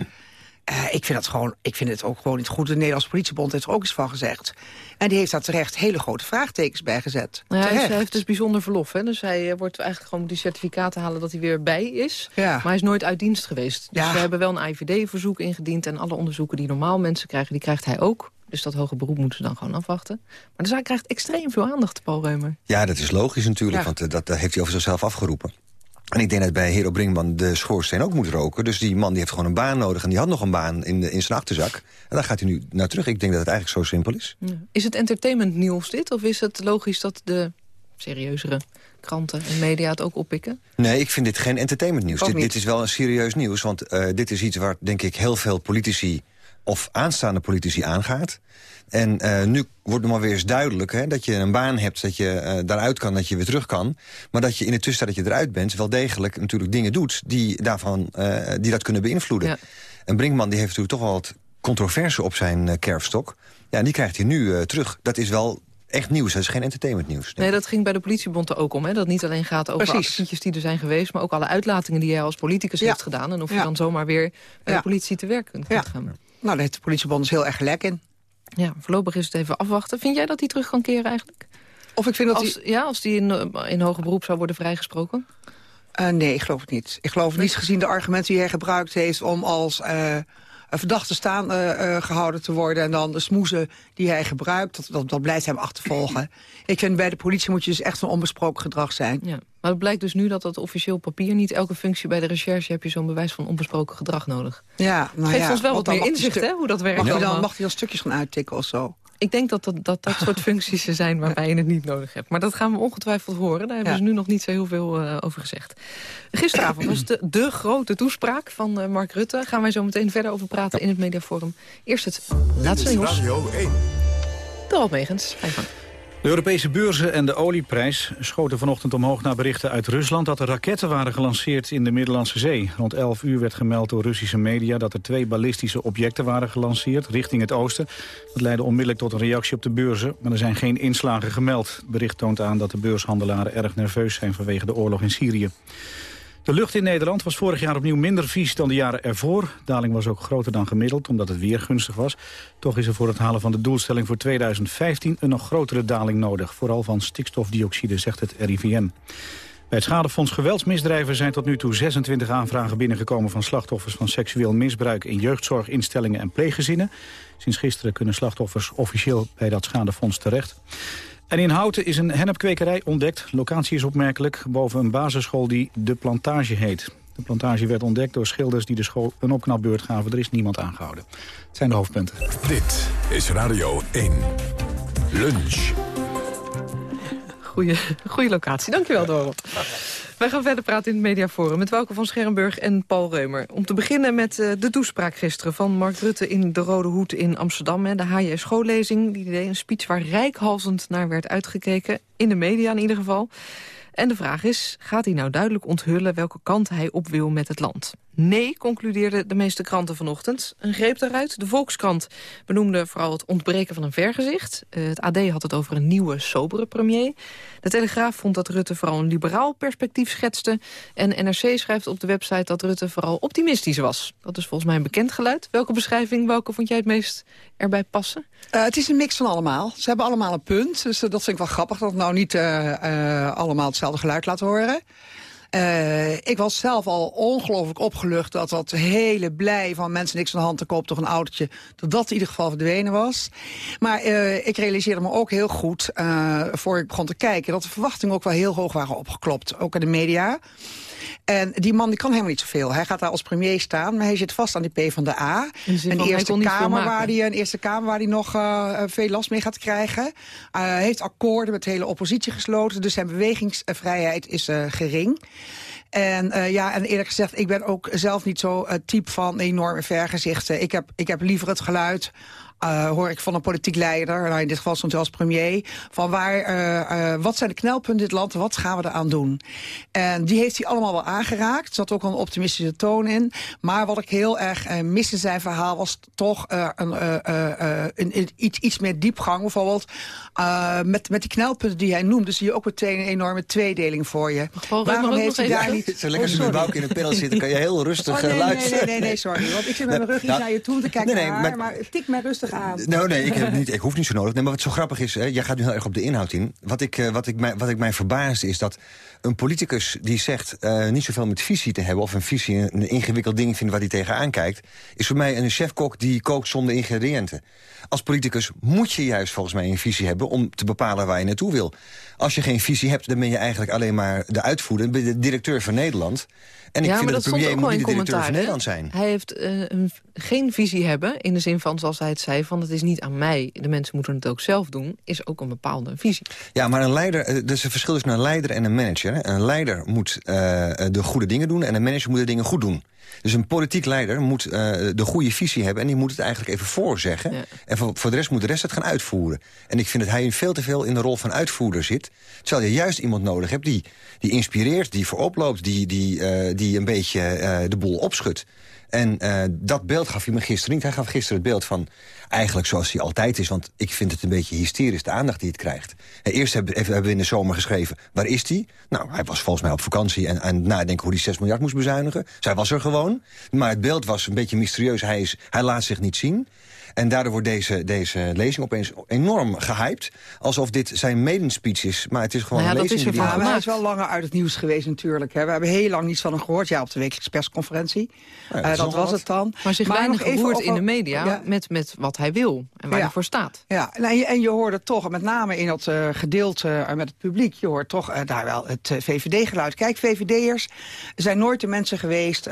Uh, ik, vind dat gewoon, ik vind het ook gewoon niet goed. De Nederlandse politiebond heeft er ook iets van gezegd. En die heeft daar terecht hele grote vraagtekens bij gezet. Ja, hij heeft dus bijzonder verlof. Hè? Dus hij wordt eigenlijk gewoon die certificaten halen dat hij weer bij is. Ja. Maar hij is nooit uit dienst geweest. Dus Ja. we hebben wel een IVD-verzoek ingediend. En alle onderzoeken die normaal mensen krijgen, die krijgt hij ook. Dus dat hoge beroep moeten ze dan gewoon afwachten. Maar de zaak krijgt extreem veel aandacht, Paul Reumer. Ja, dat is logisch natuurlijk, Ja. want eh, dat, dat heeft hij over zichzelf afgeroepen. En ik denk dat bij Hero Brinkman de schoorsteen ook moet roken. Dus die man die heeft gewoon een baan nodig. En die had nog een baan in, de, in zijn achterzak. En daar gaat hij nu naar terug. Ik denk dat het eigenlijk zo simpel is. Ja. Is het entertainment nieuws dit? Of is het logisch dat de serieuzere kranten en media het ook oppikken? Nee, ik vind dit geen entertainment nieuws. Dit, dit is wel een serieus nieuws. Want uh, dit is iets waar, denk ik, heel veel politici... of aanstaande politici aangaat. En uh, nu wordt nog maar weer eens duidelijk hè, dat je een baan hebt... dat je uh, daaruit kan, dat je weer terug kan. Maar dat je in de tussentijd dat je eruit bent... wel degelijk natuurlijk dingen doet die, daarvan, uh, die dat kunnen beïnvloeden. Ja. En Brinkman die heeft natuurlijk toch wel wat controverse op zijn uh, kerfstok. Ja, en die krijgt hij nu uh, terug. Dat is wel echt nieuws, dat is geen entertainment nieuws. Nee, dat ging bij de politiebond er ook om. Hè? Dat het niet alleen gaat over Precies. actietjes die er zijn geweest... maar ook alle uitlatingen die hij als politicus Ja. heeft gedaan. En of je dan zomaar weer bij Ja. de politie te werk kunt Ja. gaan. Nou, daar heeft de politiebond dus heel erg gelijk in. Ja, voorlopig is het even afwachten. Vind jij dat hij terug kan keren eigenlijk? Of ik vind dat als, die... Ja, als die in, eh, in hoger beroep zou worden vrijgesproken? Uh, nee, ik geloof het niet. Ik geloof niet gezien de argumenten die hij gebruikt heeft... om als uh, verdachte staan uh, gehouden te worden... en dan de smoezen die hij gebruikt, dat, dat, dat blijft hem achtervolgen. ik vind bij de politie moet je dus echt een onbesproken gedrag zijn. Ja. Maar het blijkt dus nu dat dat officieel papier niet... elke functie bij de recherche heb je zo'n bewijs van onbesproken gedrag nodig. Ja, nou Geeft ja, ons wel wat meer inzicht, hè, hoe dat werkt. Mag dan, mag hij dan stukjes gaan uittikken of zo? Ik denk dat dat, dat, dat soort *laughs* functies er zijn waarbij je het niet nodig hebt. Maar dat gaan we ongetwijfeld horen. Daar hebben Ja. ze nu nog niet zo heel veel uh, over gezegd. Gisteravond was de, de grote toespraak van uh, Mark Rutte. Gaan wij zo meteen verder over praten in het mediaforum. Eerst het laatste nieuws. Radio 1. Dorot Megens, je. De Europese beurzen en de olieprijs schoten vanochtend omhoog naar berichten uit Rusland... dat er raketten waren gelanceerd in de Middellandse Zee. Rond 11 uur werd gemeld door Russische media dat er twee ballistische objecten waren gelanceerd richting het oosten. Dat leidde onmiddellijk tot een reactie op de beurzen, maar er zijn geen inslagen gemeld. Het bericht toont aan dat de beurshandelaren erg nerveus zijn vanwege de oorlog in Syrië. De lucht in Nederland was vorig jaar opnieuw minder vies dan de jaren ervoor. De daling was ook groter dan gemiddeld, omdat het weer gunstig was. Toch is er voor het halen van de doelstelling voor 2015 een nog grotere daling nodig. Vooral van stikstofdioxide, zegt het RIVM. Bij het Schadefonds Geweldsmisdrijven zijn tot nu toe 26 aanvragen binnengekomen van slachtoffers van seksueel misbruik in jeugdzorginstellingen en pleeggezinnen. Sinds gisteren kunnen slachtoffers officieel bij dat schadefonds terecht. En in Houten is een hennepkwekerij ontdekt. De locatie is opmerkelijk boven een basisschool die De Plantage heet. De plantage werd ontdekt door schilders die de school een opknapbeurt gaven. Er is niemand aangehouden. Het zijn de hoofdpunten. Dit is Radio 1. Lunch. Goeie, goeie locatie. Dankjewel, Dorot. Wij gaan verder praten in het Mediaforum met Wouke van Scherrenburg en Paul Reumer. Om te beginnen met uh, de toespraak gisteren van Mark Rutte in de Rode Hoed in Amsterdam. Hè, de HJ schoollezing, die deed een speech waar rijkhalsend naar werd uitgekeken. In de media in ieder geval. En de vraag is, gaat hij nou duidelijk onthullen welke kant hij op wil met het land? Nee, concludeerden de meeste kranten vanochtend. Een greep daaruit. De Volkskrant benoemde vooral het ontbreken van een vergezicht. Uh, het AD had het over een nieuwe, sobere premier. De Telegraaf vond dat Rutte vooral een liberaal perspectief schetste. En NRC schrijft op de website dat Rutte vooral optimistisch was. Dat is volgens mij een bekend geluid. Welke beschrijving, welke vond jij het meest erbij passen? Uh, het is een mix van allemaal. Ze hebben allemaal een punt. Dus dat vind ik wel grappig, dat het nou niet uh, allemaal hetzelfde geluid laat horen. Uh, ik was zelf al ongelooflijk opgelucht dat dat hele blij van mensen niks aan de hand te koop toch een autootje, dat dat in ieder geval verdwenen was. Maar uh, ik realiseerde me ook heel goed, uh, voor ik begon te kijken, dat de verwachtingen ook wel heel hoog waren opgeklopt, ook in de media. En die man die kan helemaal niet zoveel. Hij gaat daar als premier staan, maar hij zit vast aan die P van de A. Een eerste, kamer waar die, een eerste Kamer waar hij nog uh, veel last mee gaat krijgen. Uh, hij heeft akkoorden met de hele oppositie gesloten. Dus zijn bewegingsvrijheid is uh, gering. En uh, ja, en eerlijk gezegd, ik ben ook zelf niet zo uh, type van enorme vergezichten. Ik heb, ik heb liever het geluid uh, hoor ik van een politiek leider, nou in dit geval hij als premier, van waar, uh, uh, wat zijn de knelpunten in dit land, wat gaan we eraan doen? En die heeft hij allemaal wel aangeraakt, er zat ook een optimistische toon in. Maar wat ik heel erg mis in zijn verhaal was toch een, een, een, iets, iets meer diepgang. Bijvoorbeeld uh, met, met die knelpunten die hij noemde, zie je ook meteen een enorme tweedeling voor je. Waarom heeft hij daar niet... Zo lekker oh, met buik in de panel zitten, kan je heel rustig oh, nee, luisteren. Nee, nee, nee, nee, sorry. Want ik zit met mijn rug iets naar je toe te kijken nee, nee, naar haar, maar, maar tik mij rustig aan. Nou, nee, ik, heb niet, ik hoef niet zo nodig. Nee, maar wat zo grappig is, hè, jij gaat nu heel erg op de inhoud in. Wat ik, uh, wat ik, mij, wat ik mij verbaast is dat een politicus die zegt uh, niet zoveel met visie te hebben... of een visie een ingewikkeld ding vindt waar hij tegenaan kijkt... is voor mij een chefkok die kookt zonder ingrediënten. Als politicus moet je juist volgens mij een visie hebben... om te bepalen waar je naartoe wil. Als je geen visie hebt, dan ben je eigenlijk alleen maar de uitvoerder... de directeur van Nederland... En ik ja, vind dat de premier moet niet de directeur van? Nederland zijn. Hij heeft uh, een, geen visie hebben, in de zin van, zoals hij het zei... van het is niet aan mij, de mensen moeten het ook zelf doen... is ook een bepaalde visie. Ja, maar een leider, dus een verschil tussen een leider en een manager. Een leider moet uh, de goede dingen doen en een manager moet de dingen goed doen. Dus een politiek leider moet uh, de goede visie hebben... en die moet het eigenlijk even voorzeggen. Ja. En voor, voor de rest moet de rest het gaan uitvoeren. En ik vind dat hij veel te veel in de rol van uitvoerder zit. Terwijl je juist iemand nodig hebt die, die inspireert, die vooroploopt... die, die, uh, die een beetje uh, de boel opschudt. En uh, dat beeld gaf hij me gisteren niet. Hij gaf gisteren het beeld van eigenlijk zoals hij altijd is. Want ik vind het een beetje hysterisch, de aandacht die het krijgt. Eerst hebben, we in de zomer geschreven, waar is hij? Nou, hij was volgens mij op vakantie en aan nadenken hoe hij 6 miljard moest bezuinigen. Zij was er gewoon. Maar het beeld was een beetje mysterieus. Hij, is, hij laat zich niet zien. En daardoor wordt deze, deze lezing opeens enorm gehyped. Alsof dit zijn maiden speech is. Maar het is gewoon Nou ja, een dat lezing. is die hij- maar hij is wel langer uit het nieuws geweest natuurlijk. Hè. We hebben heel lang niets van hem gehoord. Ja, op de wekelijkse persconferentie. Ja, Eh, dat nogal was wat. het dan. Maar zich weinig gehoord in de media Ja. met, met wat hij wil en waar Ja. hij voor staat. Ja, en je, en je hoorde toch, met name in dat eh, gedeelte eh, met het publiek... je hoort toch eh, daar wel het VVD-geluid. Kijk, VVD'ers zijn nooit de mensen geweest...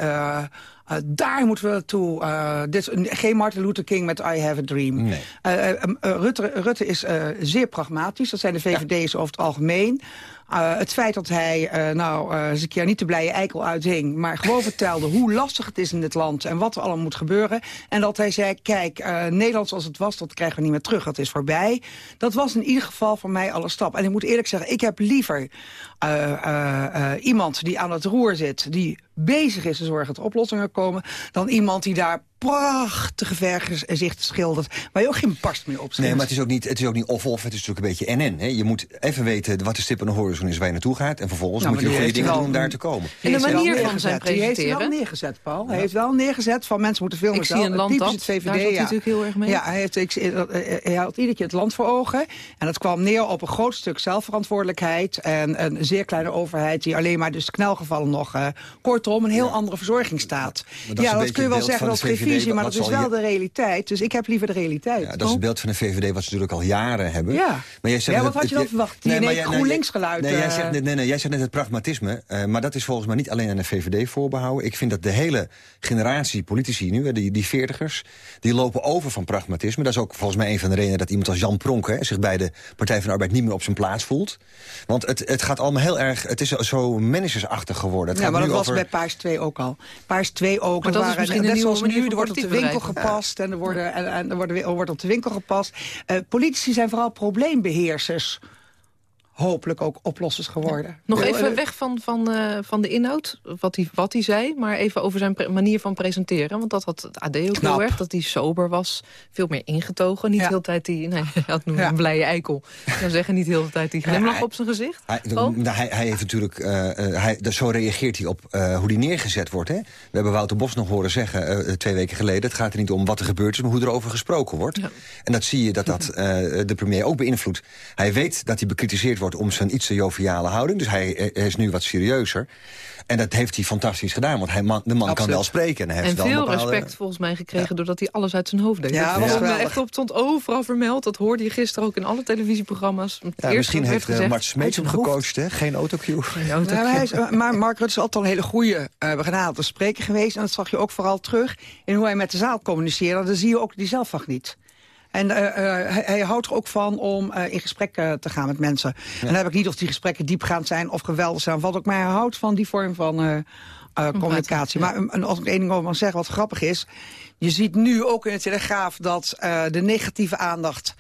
eh, daar moeten we naartoe. Eh, dit geen Martin Luther King met I Have a Dream. Nee. Eh, Rutte, Rutte is zeer pragmatisch. Dat zijn de VVD'ers over het algemeen. Eh, het feit dat hij eh, nou eens een keer niet de blije eikel uithing... maar gewoon *laughs* vertelde hoe lastig het is in dit land... en wat er allemaal moet gebeuren. En dat hij zei, kijk, eh, Nederland zoals het was... dat krijgen we niet meer terug, dat is voorbij. Dat was in ieder geval voor mij alle stap. En ik moet eerlijk zeggen, ik heb liever iemand die aan het roer zit... die bezig is te zorgen dat oplossingen komen... dan iemand die daar prachtige vergezichten schildert... waar je ook geen barst meer op zit. Nee, maar het is ook niet, het is ook niet of-of, het is natuurlijk een beetje en-en. hè. Je moet even weten wat de stip aan de horizon is waar je naartoe gaat... en vervolgens Nou, moet je de goede dingen doen om daar te komen. En de manier van zijn neergezet. Die heeft hij wel presenteren. neergezet, Paul. Hij heeft wel neergezet van mensen moeten filmen. Ik zie een land het VVD, daar zat hij ja. natuurlijk heel erg mee. Ja, hij, heeft, ik, eh, eh, hij had iedere keer het land voor ogen. En dat kwam neer op een groot stuk zelfverantwoordelijkheid... en een zeer kleine overheid die alleen maar dus knelgevallen nog... eh, kortom, een heel andere verzorging staat. Ja, dat kun je wel zeggen, dat van is de VVD revisie... maar wat dat is wel je- de realiteit. Dus ik heb liever de realiteit. Ja, dat is het beeld van de VVD wat ze natuurlijk al jaren hebben. Ja. Maar jij zegt Ja, net- wat had je dan verwacht? Die maar ineens jij- GroenLinks geluid, Nee, jij eh, zegt, net- nee, nee, jij zegt net het pragmatisme. eh, maar dat is volgens mij niet alleen aan de VVD voorbehouden. Ik vind dat de hele generatie politici nu, hè, die, die veertigers... die lopen over van pragmatisme. Dat is ook volgens mij een van de redenen dat iemand als Jan Pronk... Hè, zich bij de Partij van de Arbeid niet meer op zijn plaats voelt. Want het, het gaat allemaal heel erg... Het is zo managersachtig geworden. Het ja, gaat maar nu dat was bij Paars 2 ook al. Paars 2 ook. Maar dat is waren- misschien een net nieuwe zoals manier er wordt op de winkel gepast en er, worden, en, en er, worden, er wordt op de winkel gepast. Eh, politici zijn vooral probleembeheersers. Hopelijk ook oplossers geworden. Nog even weg van, van, eh, van de inhoud, wat hij, wat hij zei... maar even over zijn manier van presenteren. Want dat had het AD ook Knap. heel erg, dat hij sober was. Veel meer ingetogen, niet Ja. de hele tijd die... Nee, *laughs* hij had nu Ja. een blije eikel. Ik zou zeggen, niet de hele tijd die glimlach op zijn gezicht. Hij, Oh. nou, hij, hij heeft natuurlijk, eh, eh, hij, zo reageert hij op hoe hij neergezet wordt. Hè? We hebben Wouter Bos nog horen zeggen, twee weken geleden... het gaat er niet om wat er gebeurd is, maar hoe er over gesproken wordt. En dat zie je dat dat de premier ook beïnvloedt. Hij weet dat hij bekritiseerd wordt om zijn iets te joviale houding. Dus hij, eh, hij is nu wat serieuzer. En dat heeft hij fantastisch gedaan, want hij man, de man kan wel spreken. En, hij heeft En wel veel bepaalde- respect volgens mij gekregen... doordat hij alles uit zijn hoofd deed. Ja, dat er geweldig. echt op, het stond overal vermeld. Dat hoorde je gisteren ook in alle televisieprogramma's. Ja, misschien heeft uh, gezegd, Mart Smeets hem gecoacht, hè? geen autocue. Geen. Nou, maar, is, maar Mark Rutte is altijd al een hele goede uh, begenadigde spreker geweest. En dat zag je ook vooral terug in hoe hij met de zaal communiceerde. Dan zie je ook die zelfvacht niet. En uh, uh, hij, hij, houdt er ook van om uh, in gesprek uh, te gaan met mensen. Ja. En dan heb ik niet of die gesprekken diepgaand zijn of geweldig zijn. Wat ook, maar hij houdt van die vorm van uh, communicatie. Maar als ik één ding over mag zeggen, wat grappig is... je ziet nu ook in het Telegraaf dat uh, de negatieve aandacht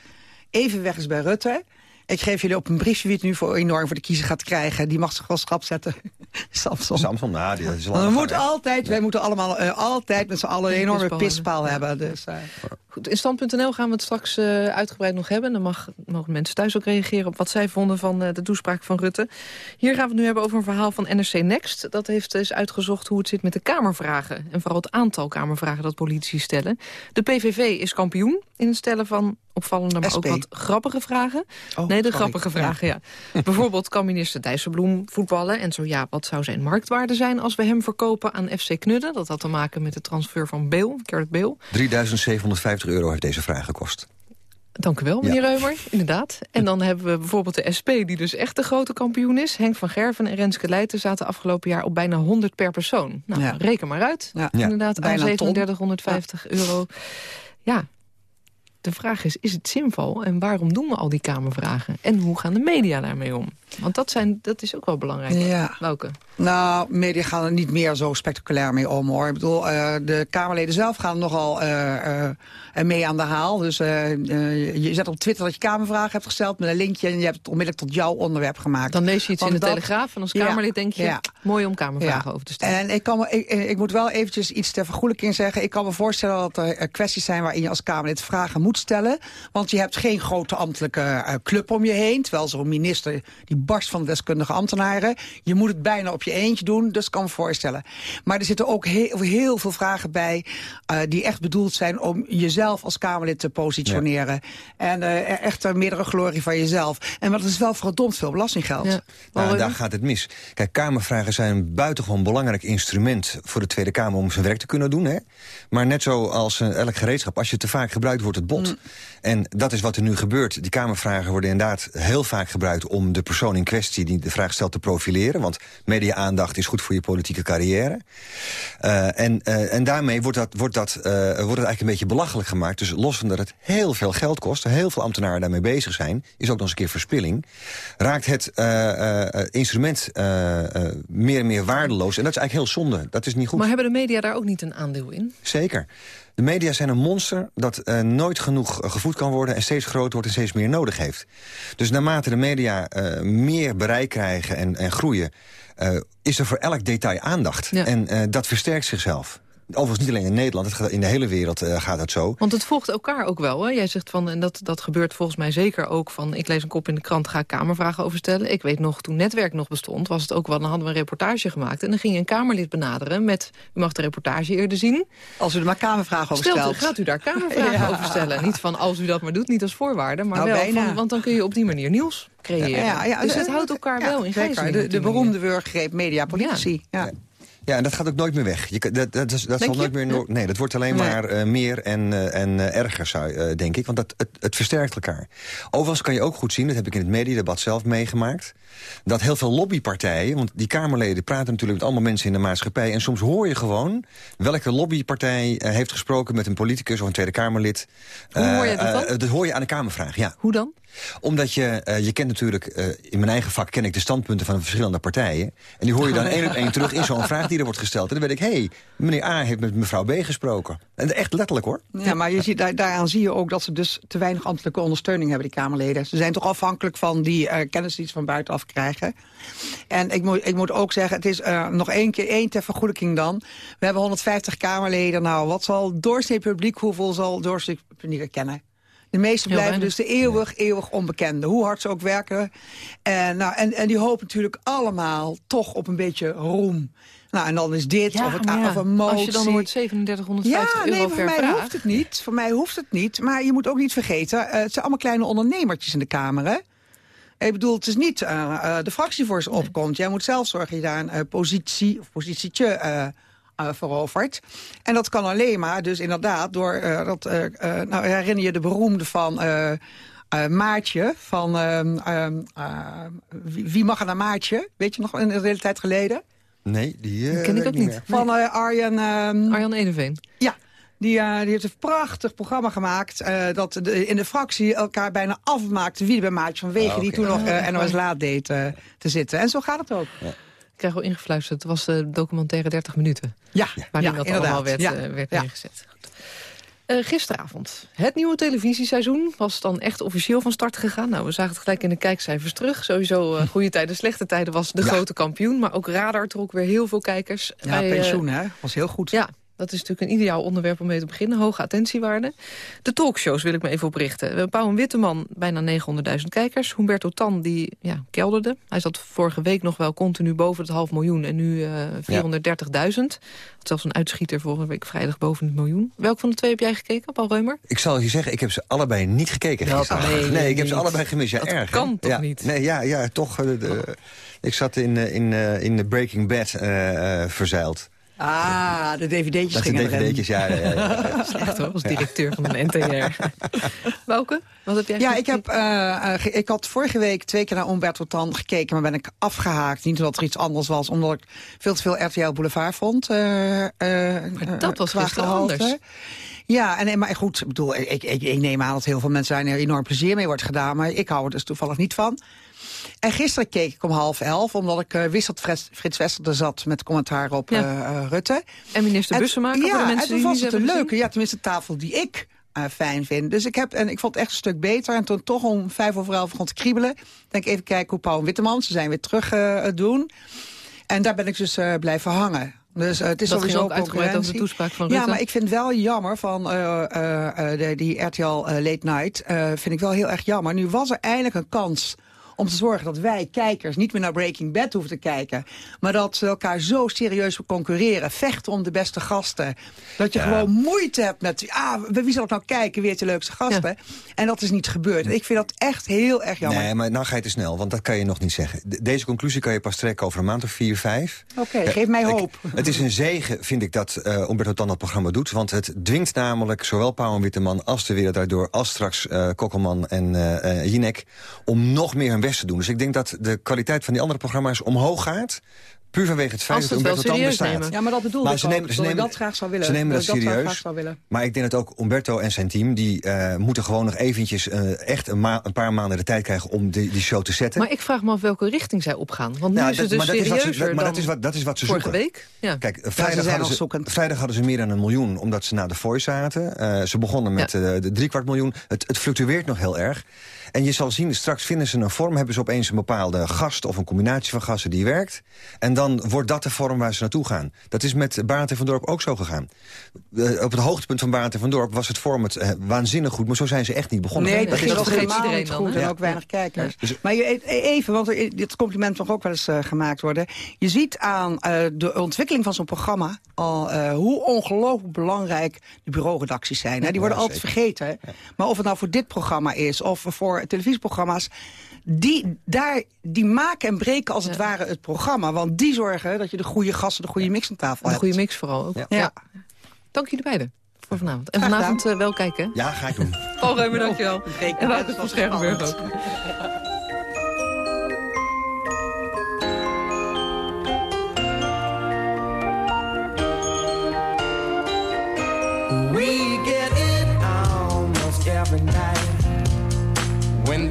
even weg is bij Rutte... Ik geef jullie op een briefje wie het nu voor enorm voor de kiezer gaat krijgen. Die mag zich wel schrap zetten. *laughs* Samson. Samson, nou, die is We moeten altijd, wij moeten allemaal uh, altijd met z'n allen een enorme pispaal, pispaal hebben. hebben. Dus, uh. Goed, in stand.nl gaan we het straks uh, uitgebreid nog hebben. Dan mag, mogen mensen thuis ook reageren op wat zij vonden van uh, de toespraak van Rutte. Hier gaan we het nu hebben over een verhaal van NRC Next. Dat heeft eens uitgezocht hoe het zit met de Kamervragen. En vooral het aantal Kamervragen dat politici stellen. De PVV is kampioen in het stellen van opvallende, maar SP. ook wat grappige vragen. Oh, nee, de sorry. grappige vragen, ja. ja. *laughs* Bijvoorbeeld, kan minister Dijsselbloem voetballen? En zo ja, wat zou zijn marktwaarde zijn als we hem verkopen aan FC Knudden? Dat had te maken met de transfer van Beel, Gerrit Beel. 3750 euro heeft deze vraag gekost. Dank u wel, meneer ja. Reumer, inderdaad. En dan hebben we bijvoorbeeld de SP, die dus echt de grote kampioen is. Henk van Gerven en Renske Leijten zaten afgelopen jaar op bijna 100 per persoon. Nou, ja. reken maar uit. Ja. Inderdaad, aan 3750 euro. Ja, de vraag is, is het zinvol en waarom doen we al die Kamervragen? En hoe gaan de media daarmee om? Want dat, zijn, dat is ook wel belangrijk. Ja. Welke? Nou, media gaan er niet meer zo spectaculair mee om, hoor. Ik bedoel, uh, de Kamerleden zelf gaan nogal uh, uh, mee aan de haal. Dus je zet op Twitter dat je Kamervragen hebt gesteld met een linkje... en je hebt het onmiddellijk tot jouw onderwerp gemaakt. Dan lees je iets Want in de dat, Telegraaf en als Kamerlid ja, denk je... Ja. mooi om Kamervragen over te stellen. En ik, kan me, ik, ik, moet wel eventjes iets ter vergoelijking zeggen. Ik kan me voorstellen dat er kwesties zijn waarin je als Kamerlid vragen moet stellen. Want je hebt geen grote ambtelijke club om je heen. Terwijl zo'n minister die barst van deskundige ambtenaren. Je moet het bijna op je eentje doen, dus kan me voorstellen. Maar er zitten ook heel, heel veel vragen bij... Uh, die echt bedoeld zijn om jezelf als Kamerlid te positioneren. En uh, echt een meerdere glorie van jezelf. En dat is wel verdomd veel belastinggeld. Ja. Nou, daar gaat het mis. Kijk, Kamervragen zijn een buitengewoon belangrijk instrument... voor de Tweede Kamer om zijn werk te kunnen doen. Hè? Maar net zoals elk gereedschap, als je te vaak gebruikt, wordt het bot. Mm. En dat is wat er nu gebeurt. Die Kamervragen worden inderdaad heel vaak gebruikt... om de persoon in kwestie die de vraag stelt te profileren. Want media-aandacht is goed voor je politieke carrière. Uh, en, uh, en daarmee wordt, dat, wordt, dat, uh, wordt het eigenlijk een beetje belachelijk gemaakt. Dus los van dat het heel veel geld kost... heel veel ambtenaren daarmee bezig zijn... is ook nog eens een keer verspilling... raakt het instrument meer en meer waardeloos. En dat is eigenlijk heel zonde. Dat is niet goed. Maar hebben de media daar ook niet een aandeel in? Zeker. De media zijn een monster dat uh, nooit genoeg gevoed kan worden... en steeds groter wordt en steeds meer nodig heeft. Dus naarmate de media uh, meer bereik krijgen en, en groeien... Uh, is er voor elk detail aandacht. Ja. En dat versterkt zichzelf. Overigens niet alleen in Nederland, het gaat, in de hele wereld uh, gaat dat zo. Want het volgt elkaar ook wel. Hè? Jij zegt van, en dat, dat gebeurt volgens mij zeker ook van... ik lees een kop in de krant, ga ik kamervragen over stellen. Ik weet nog, toen Netwerk nog bestond, was het ook wel... dan hadden we een reportage gemaakt en dan ging je een Kamerlid benaderen... met, u mag de reportage eerder zien. Als u er maar kamervragen over stelt. stelt. Gaat u daar kamervragen *laughs* ja. over stellen. Niet van als u dat maar doet, niet als voorwaarde, maar nou, wel van, want dan kun je op die manier nieuws creëren. Ja, ja, dus het houdt elkaar wel in gijzeling. De, de beroemde wurggreep mediapolitici. Ja. Ja, en dat gaat ook nooit meer weg. Je, dat dat, dat, dat zal nooit meer. No nee, dat wordt alleen nee. maar uh, meer en, uh, en uh, erger, zou, denk ik. Want dat, het, het versterkt elkaar. Overigens kan je ook goed zien, dat heb ik in het mediedebat zelf meegemaakt... dat heel veel lobbypartijen, want die Kamerleden praten natuurlijk met allemaal mensen in de maatschappij... en soms hoor je gewoon welke lobbypartij heeft gesproken met een politicus of een Tweede Kamerlid. Hoe hoor je dat dan? dat hoor je aan de Kamervraag, ja. Hoe dan? Omdat je, uh, je kent natuurlijk, uh, in mijn eigen vak ken ik de standpunten van de verschillende partijen. En die hoor je dan *laughs* één op één terug in zo'n vraag die er wordt gesteld. En dan weet ik, hé, hey, meneer A heeft met mevrouw B gesproken. En echt letterlijk hoor. Ja, maar je ziet, daar, daaraan zie je ook dat ze dus te weinig ambtelijke ondersteuning hebben, die Kamerleden. Ze zijn toch afhankelijk van die uh, kennis die ze van buitenaf krijgen. En ik moet, ik moet ook zeggen, het is nog één keer één ter vergoeding dan. We hebben 150 Kamerleden. Nou, wat zal doorsnee publiek, hoeveel zal doorsnee publiek kennen? De meeste blijven dus de eeuwig, eeuwig onbekende. Hoe hard ze ook werken. En, nou, en, en die hopen natuurlijk allemaal toch op een beetje roem. Nou, en dan is dit, ja, of, het, ja, of een motie. Als je dan hoort 3750 ja, euro nee, voor mij vraag. hoeft het niet. Voor mij hoeft het niet. Maar je moet ook niet vergeten, uh, het zijn allemaal kleine ondernemertjes in de Kamer, hè? Ik bedoel, het is niet uh, uh, de fractievoorzitter nee. opkomt. Jij moet zelf zorgen dat je daar een positie of positietje uh, veroverd. En dat kan alleen maar, dus inderdaad, door uh, dat, uh, nou herinner je de beroemde van Maartje, van ehm, wie, wie, mag er naar Maartje? Weet je nog een hele tijd geleden? Nee, die ken ik ook niet. Meer. Van Arjan... Arjan Edeveen. Ja, die, uh, die heeft een prachtig programma gemaakt... Uh, dat de, in de fractie elkaar bijna afmaakte wie er bij Maatje van Wegen... Oh, okay. die toen nog uh, NOS Laat deed te zitten. En zo gaat het ook. Ja. Ik krijg wel ingefluisterd, het was de documentaire 30 minuten. Ja, Waarin ja, dat inderdaad. allemaal werd, ja. uh, werd ja. neergezet. Uh, gisteravond. Het nieuwe televisieseizoen was dan echt officieel van start gegaan. Nou, we zagen het gelijk in de kijkcijfers terug. Sowieso uh, goede tijden, slechte tijden was de ja. grote kampioen. Maar ook Radar trok weer heel veel kijkers. Ja, Bij, pensioen hè, was heel goed. Ja, dat is natuurlijk een ideaal onderwerp om mee te beginnen. Hoge attentiewaarde. De talkshows wil ik me even oprichten. Pauw en Witteman, bijna 900.000 kijkers. Humberto Tan, die ja, kelderde. Hij zat vorige week nog wel continu boven het half miljoen. En nu uh, 430.000. Ja. Zelfs een uitschieter vorige week vrijdag boven het miljoen. Welk van de twee heb jij gekeken, Paul Reumer? Ik zal je zeggen, ik heb ze allebei niet gekeken gisteren. Nee, nee, ik heb ze allebei gemist. Ja, dat erg. kan toch ja, niet? Nee, ja, ja toch. Uh, oh. Ik zat in, in, uh, in de Breaking Bad uh, verzeild. Ah, de dvd'tjes dat gingen de dvd'tjes, ja, ja, ja, ja. *laughs* Slecht hoor, als directeur ja. van een NTR. *laughs* Welke? Wat heb jij Ja, ik, heb, uh, ik had vorige week twee keer naar Umberto Tan gekeken... maar ben ik afgehaakt. Niet omdat er iets anders was, omdat ik veel te veel RTL Boulevard vond. Uh, maar dat was gisteren anders. Ja, en, maar goed, ik, bedoel, ik, ik, ik neem aan dat heel veel mensen daar enorm plezier mee wordt gedaan... maar ik hou er dus toevallig niet van. En gisteren keek ik om half elf, omdat ik uh, wist dat Frits, Frits Wester er zat met commentaar op ja. uh, Rutte. En minister Bussemaker ja, voor de mensen en die was het een leuke, ja, tenminste de tafel die ik uh, fijn vind. Dus ik heb, en ik vond het echt een stuk beter. En toen toch om vijf over elf begon te kriebelen. Denk even kijken hoe Paul Witteman, ze zijn weer terug doen. En daar ben ik dus blijven hangen. Dus uh, het is dat sowieso ook uitgebreid over de toespraak van Rutte. Ja, maar ik vind wel jammer van uh, uh, de, die RTL Late Night. vind ik wel heel erg jammer. Nu was er eindelijk een kans om te zorgen dat wij kijkers niet meer naar Breaking Bad hoeven te kijken. Maar dat ze elkaar zo serieus concurreren. Vechten om de beste gasten. Dat je gewoon moeite hebt met, ah, wie zal ik nou kijken? Weer de leukste gasten. En dat is niet gebeurd. Ik vind dat echt heel erg jammer. Nee, maar nou ga je te snel, want dat kan je nog niet zeggen. deze conclusie kan je pas trekken over een maand of vier, vijf. Oké, geef mij hoop. het is een zegen, vind ik, dat uh, Umberto Tan dat programma doet. Want het dwingt namelijk zowel Pauw en Witteman als de Wereld Daardoor... als straks uh, Kokkelman en uh, Jinek, om nog meer hun doen. Dus ik denk dat de kwaliteit van die andere programma's omhoog gaat... Puur vanwege het feit dat Umberto Tan bestaat. Nemen. Ja, maar dat bedoel ik ze nemen, ze nemen, dat graag zou willen. Ze nemen dat, serieus. Maar ik denk dat ook Umberto en zijn team... die uh, moeten gewoon nog eventjes uh, echt een, een, paar maanden de tijd krijgen... om die, die, show te zetten. Maar ik vraag me af welke richting zij opgaan. Want nu is het dus maar serieuzer dat is wat ze, Maar dat is wat, dat is wat ze vorige zoeken. week? Ja. Kijk, vrijdag, hadden ze, vrijdag hadden ze meer dan een miljoen... omdat ze naar de Voice zaten. Uh, ze begonnen met ja. de driekwart miljoen. Het, het fluctueert nog heel erg. En je zal zien, straks vinden ze een vorm... hebben ze opeens een bepaalde gast of een combinatie van gasten die werkt. En dan wordt dat de vorm waar ze naartoe gaan. Dat is met Barend van Dorp ook zo gegaan. Uh, op het hoogtepunt van Barend van Dorp was het format uh, waanzinnig goed... maar zo zijn ze echt niet begonnen. Nee, dat, dat is helemaal niet goed en ook weinig kijkers. Dus, maar je, e- even, want er, dit compliment mag ook wel eens uh, gemaakt worden. Je ziet aan de ontwikkeling van zo'n programma... al hoe ongelooflijk belangrijk de bureauredacties zijn. Hè? Die worden ja, altijd vergeten. Ja. Maar of het nou voor dit programma is of voor televisieprogramma's... Die, daar, die maken en breken als het ware het programma. Want die zorgen dat je de goede gasten, de goede mix aan tafel hebt. De goede mix vooral ook. Ja. Dank jullie beiden voor vanavond. En vanavond uh, wel kijken. Ja, ga ik doen. Paul Reumer, dankjewel. En Wouter van Scherpenburg ook. We get it almost every night when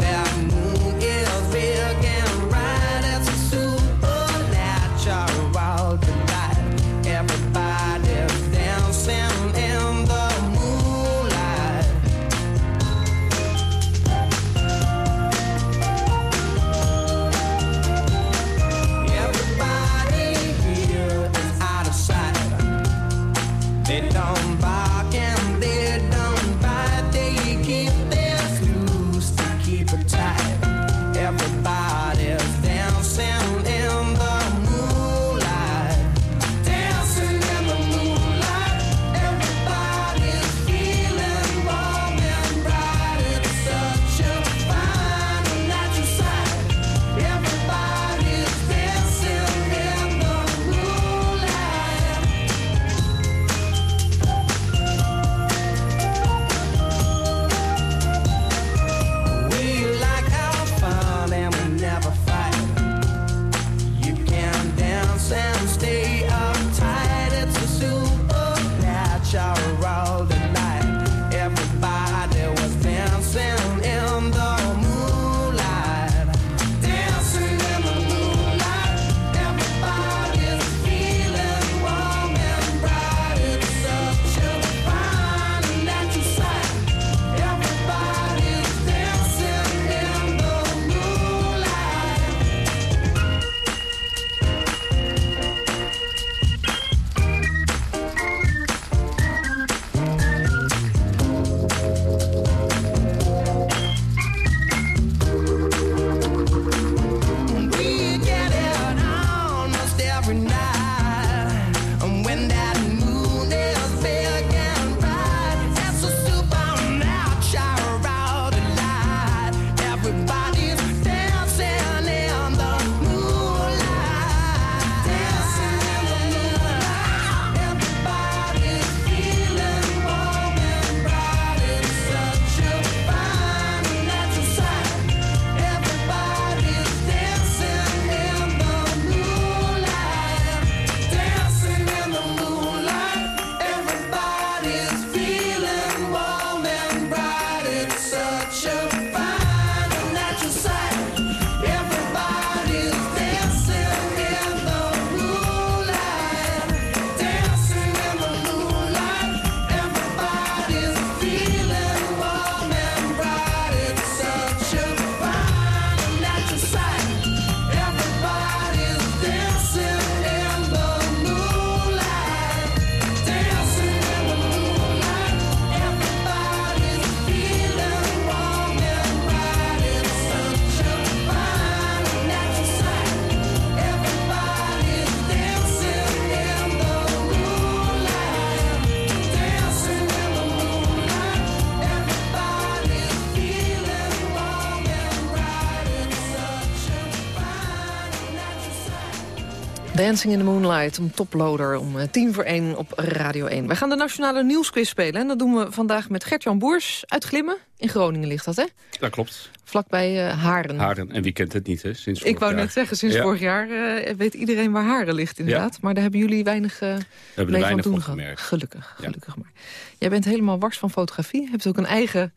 Dancing in the Moonlight, om toploader, om eh, tien voor één op Radio 1. Wij gaan de Nationale Nieuwsquiz spelen. En dat doen we vandaag met Gert-Jan Boers uit Glimmen. In Groningen ligt dat, hè? Dat klopt. Vlakbij uh, Haren. Haren, en wie kent het niet, hè? Sinds Ik wou jaar. net zeggen, sinds Ja. vorig jaar eh, weet iedereen waar Haren ligt, inderdaad. Maar daar hebben jullie weinig uh, We hebben weinig van gemerkt. Gelukkig, gelukkig maar. Jij bent helemaal wars van fotografie. Je hebt ook een eigen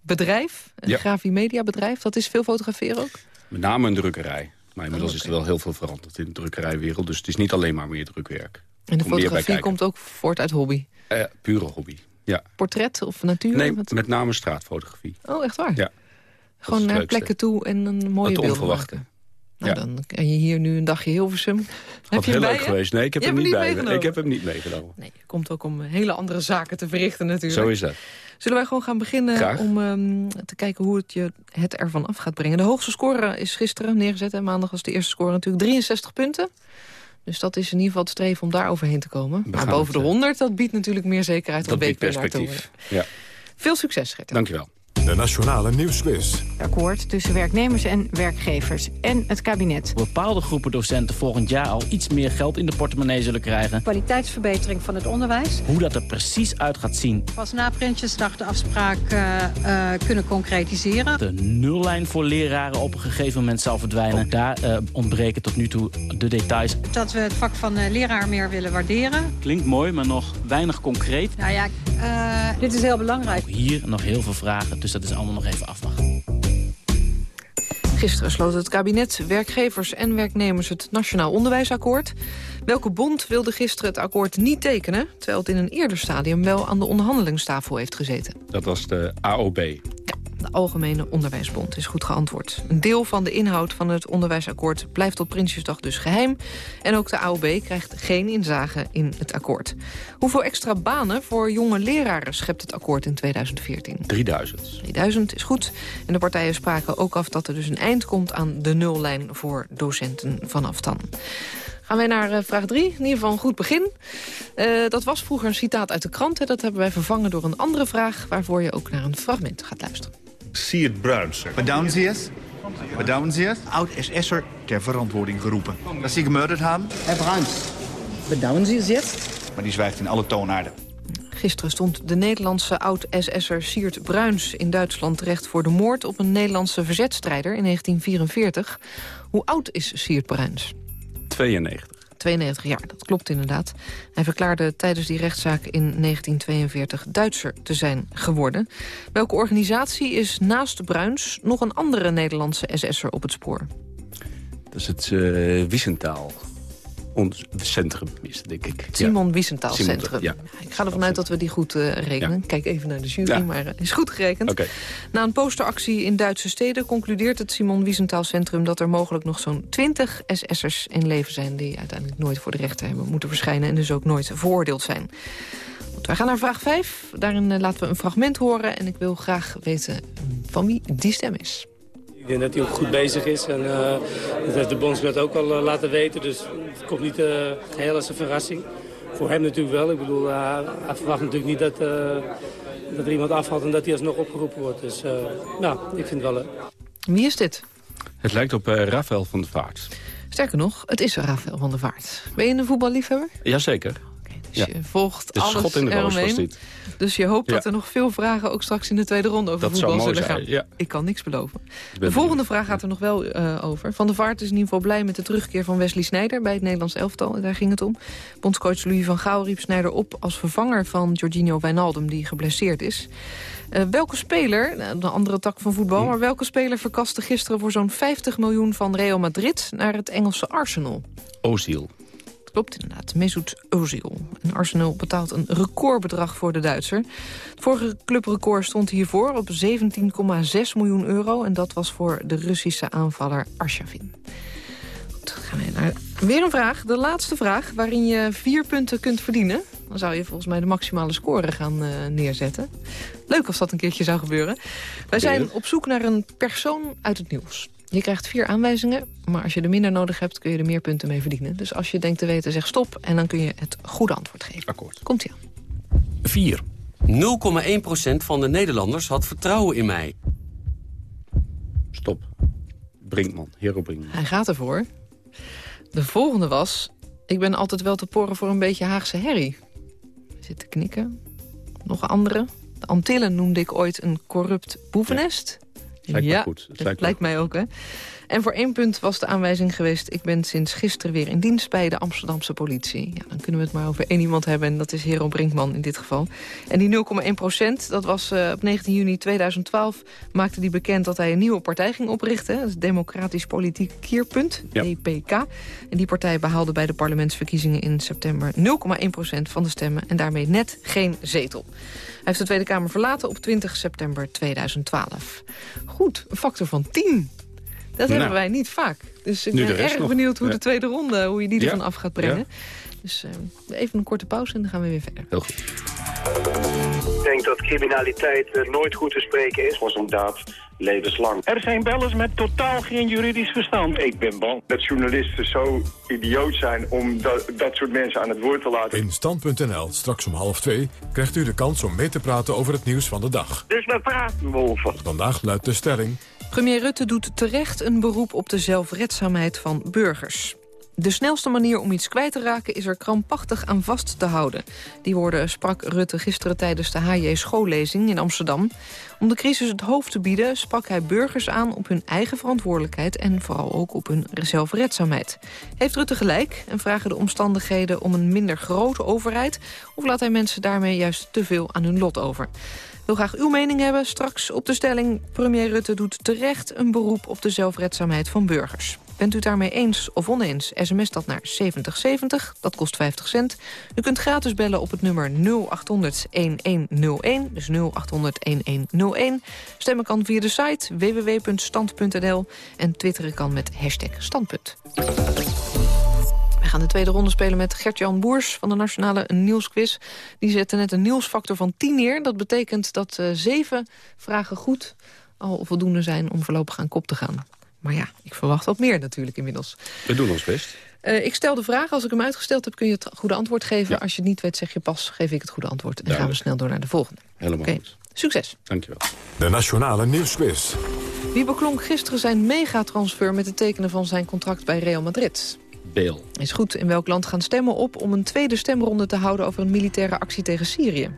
bedrijf, een Ja. Grafimedia bedrijf. Dat is veel fotograferen ook? Met name een drukkerij. Maar inmiddels Oh, is er wel heel veel veranderd in de drukkerijwereld. Dus het is niet alleen maar meer drukwerk. En de fotografie komt ook voort uit hobby? Eh, pure hobby, ja. Portret of natuur? Nee, Wat- met name straatfotografie. Oh, echt waar? Ja. Gewoon naar plekken toe en een mooie Het beelden onverwachte. maken. Nou, Ja. dan kan je hier nu een dagje Hilversum. Heb Wat je heel leuk je? geweest. Nee, ik heb Je hem niet bij me. Ik heb hem niet meegenomen. Nee, je komt ook om hele andere zaken te verrichten natuurlijk. Zo is dat. Zullen wij gewoon gaan beginnen Graag. om ehm, te kijken hoe het je het ervan af gaat brengen. De hoogste score is gisteren neergezet en maandag was de eerste score natuurlijk 63 punten. Dus dat is in ieder geval het streven om daar overheen te komen. maar boven de eh, 100, dat biedt natuurlijk meer zekerheid Dat biedt perspectief. Ja, Veel succes, Gert. dankjewel. De Nationale Nieuwsquiz. Akkoord tussen werknemers en werkgevers en het kabinet. Bepaalde groepen docenten volgend jaar al iets meer geld in de portemonnee zullen krijgen. Kwaliteitsverbetering van het onderwijs. Hoe dat er precies uit gaat zien. Pas na Prinsjesdag de afspraak eh, eh, kunnen concretiseren. De nullijn voor leraren op een gegeven moment zal verdwijnen. Ook daar eh, ontbreken tot nu toe de details. Dat we het vak van eh, leraar meer willen waarderen. Klinkt mooi, maar nog weinig concreet. Nou ja, eh, dit is heel belangrijk. Hier nog heel veel vragen, dus dat is allemaal nog even afwachten. Gisteren sloot het kabinet, werkgevers en werknemers het Nationaal Onderwijsakkoord. Welke bond wilde gisteren het akkoord niet tekenen... terwijl het in een eerder stadium wel aan de onderhandelingstafel heeft gezeten? Dat was de AOB. De Algemene Onderwijsbond is goed geantwoord. Een deel van de inhoud van het onderwijsakkoord blijft tot Prinsjesdag dus geheim. En ook de AOB krijgt geen inzage in het akkoord. Hoeveel extra banen voor jonge leraren schept het akkoord in 2014? 3000. 3000 is goed. En de partijen spraken ook af dat er dus een eind komt aan de nullijn voor docenten vanaf dan. Gaan wij naar eh, vraag 3. In ieder geval een goed begin. Eh, dat was vroeger een citaat uit de krant. Hè. Dat hebben wij vervangen door een andere vraag... waarvoor je ook naar een fragment gaat luisteren. Siert Bruins. Bedauern Sie es? Bedauern Sie es? Oud-SS'er ter verantwoording geroepen. Dat Sie gemurderd haben? Herr Bruins. Es jetzt? Maar die zwijgt in alle toonaarden. Gisteren stond de Nederlandse oud-SS'er Siert Bruins in Duitsland terecht voor de moord op een Nederlandse verzetstrijder in 1944. Hoe oud is Siert Bruins? 92. 92 jaar, dat klopt inderdaad. Hij verklaarde tijdens die rechtszaak in 1942 Duitser te zijn geworden. Welke organisatie is naast Bruins nog een andere Nederlandse SS'er op het spoor? Dat is het Wiesentaal. Ons centrum is denk ik. Simon Ja. Wiesenthal Simon, Centrum. Ja. Ik ga ervan uit dat we die goed eh, rekenen. Kijk even naar de jury, maar uh, is goed gerekend. Na een posteractie in Duitse steden concludeert het Simon Wiesenthal Centrum... dat er mogelijk nog zo'n 20 SS'ers in leven zijn... die uiteindelijk nooit voor de rechter hebben moeten verschijnen... en dus ook nooit veroordeeld zijn. Goed, wij gaan naar vraag 5. Daarin uh, laten we een fragment horen... en ik wil graag weten van wie die stem is. Ik denk dat hij ook goed bezig is en uh, dat heeft de bondscoach ook al uh, laten weten. Dus het komt niet uh, geheel als een verrassing. Voor hem natuurlijk wel. Ik bedoel, hij verwacht natuurlijk niet dat, dat er iemand afvalt en dat hij alsnog opgeroepen wordt. Dus nou, ik vind het wel leuk. Wie is dit? Het lijkt op uh, Rafael van der Vaart. Sterker nog, het is Rafael van der Vaart. Ben je een voetballiefhebber? Jazeker. Dus je volgt de alles schot in de roos was dit. Dus je hoopt Ja. dat er nog veel vragen ook straks in de tweede ronde over Dat voetbal zullen gaan. ja. Ik kan niks beloven. De volgende vraag gaat er nog wel eh, over. Van der Vaart is in ieder geval blij met de terugkeer van Wesley Sneijder bij het Nederlands elftal. Daar ging het om. Bondscoach Louis van Gaal riep Sneijder op als vervanger van Jorginho Wijnaldum die geblesseerd is. Eh, welke speler, een andere tak van voetbal, maar welke speler verkaste gisteren voor zo'n 50 miljoen van Real Madrid naar het Engelse Arsenal? Ozil. Klopt inderdaad, Mesut Ozil. En Arsenal betaalt een recordbedrag voor de Duitser. Het vorige clubrecord stond hiervoor op 17,6 miljoen euro... en dat was voor de Russische aanvaller Arshavin. Goed, gaan we naar weer een vraag, de laatste vraag... waarin je vier punten kunt verdienen. Dan zou je volgens mij de maximale score gaan uh, neerzetten. Leuk als dat een keertje zou gebeuren. Wij zijn op zoek naar een persoon uit het nieuws. Je krijgt vier aanwijzingen, maar als je er minder nodig hebt... kun je er meer punten mee verdienen. Dus als je denkt te weten, zeg stop... en dan kun je het goede antwoord geven. Akkoord. Komt-ie aan. 4. 0,1% van de Nederlanders had vertrouwen in mij. Stop. Brinkman, Hero Brinkman. Hij gaat ervoor. De volgende was... Ik ben altijd wel te poren voor een beetje Haagse herrie. Zit te knikken. Nog een andere. De Antillen noemde ik ooit een corrupt boevennest. Lijkt me ja, goed. Het lijkt mij ook, hè. En voor één punt was de aanwijzing geweest... ik ben sinds gisteren weer in dienst bij de Amsterdamse politie. Ja, dan kunnen we het maar over één iemand hebben... en dat is Hero Brinkman in dit geval. En die 0,1 procent, dat was eh, op 19 juni 2012... maakte hij bekend dat hij een nieuwe partij ging oprichten. Dat is Democratisch Politiek Keerpunt, DPK. En die partij behaalde bij de parlementsverkiezingen in september... 0,1 procent van de stemmen en daarmee net geen zetel. Hij heeft de Tweede Kamer verlaten op 20 september 2012. Goed, een factor van 10. Dat Nou. hebben wij niet vaak. Dus ik Nu ben erg nog. benieuwd hoe Ja. de tweede ronde, hoe je die Ja. ervan af gaat brengen. Ja. Dus eh, even een korte pauze en dan gaan we weer verder. Heel goed. Ik denk dat criminaliteit eh, nooit goed te spreken is. voor zo'n daad levenslang. Er zijn bellers met totaal geen juridisch verstand. Ik ben bang dat journalisten zo idioot zijn om dat, dat soort mensen aan het woord te laten. In Stand.nl, straks om half twee, krijgt u de kans om mee te praten over het nieuws van de dag. Dus we praten over. Vandaag luidt de stelling... Premier Rutte doet terecht een beroep op de zelfredzaamheid van burgers. De snelste manier om iets kwijt te raken is er krampachtig aan vast te houden. Die woorden sprak Rutte gisteren tijdens de HJ schoollezing in Amsterdam. Om de crisis het hoofd te bieden sprak hij burgers aan op hun eigen verantwoordelijkheid... en vooral ook op hun zelfredzaamheid. Heeft Rutte gelijk en vragen de omstandigheden om een minder grote overheid... of laat hij mensen daarmee juist te veel aan hun lot over? Wil graag uw mening hebben. Straks op de stelling... premier Rutte doet terecht een beroep op de zelfredzaamheid van burgers. Bent u daarmee eens of oneens? SMS dat naar 7070, dat kost 50 cent. U kunt gratis bellen op het nummer 0800-1101, dus 0800-1101. Stemmen kan via de site www.stand.nl en twitteren kan met hashtag standpunt. We gaan de tweede ronde spelen met Gert-Jan Boers van de Nationale Nieuwsquiz. Die zette net een nieuwsfactor van 10 neer. Dat betekent dat eh, zeven vragen goed al voldoende zijn om voorlopig aan kop te gaan. Maar ja, ik verwacht wat meer natuurlijk inmiddels. We doen ons best. Eh, ik stel de vraag, als ik hem uitgesteld heb kun je het goede antwoord geven. Als je het niet weet zeg je pas, geef ik het goede antwoord. En gaan we Duidelijk. snel door naar de volgende. Helemaal Oké, goed. Succes. Dankjewel. De Nationale Nieuwsquiz. Wie beklonk gisteren zijn megatransfer met het tekenen van zijn contract bij Real Madrid? Beel. Is goed. In welk land gaan stemmen op om een tweede stemronde te houden over een militaire actie tegen Syrië?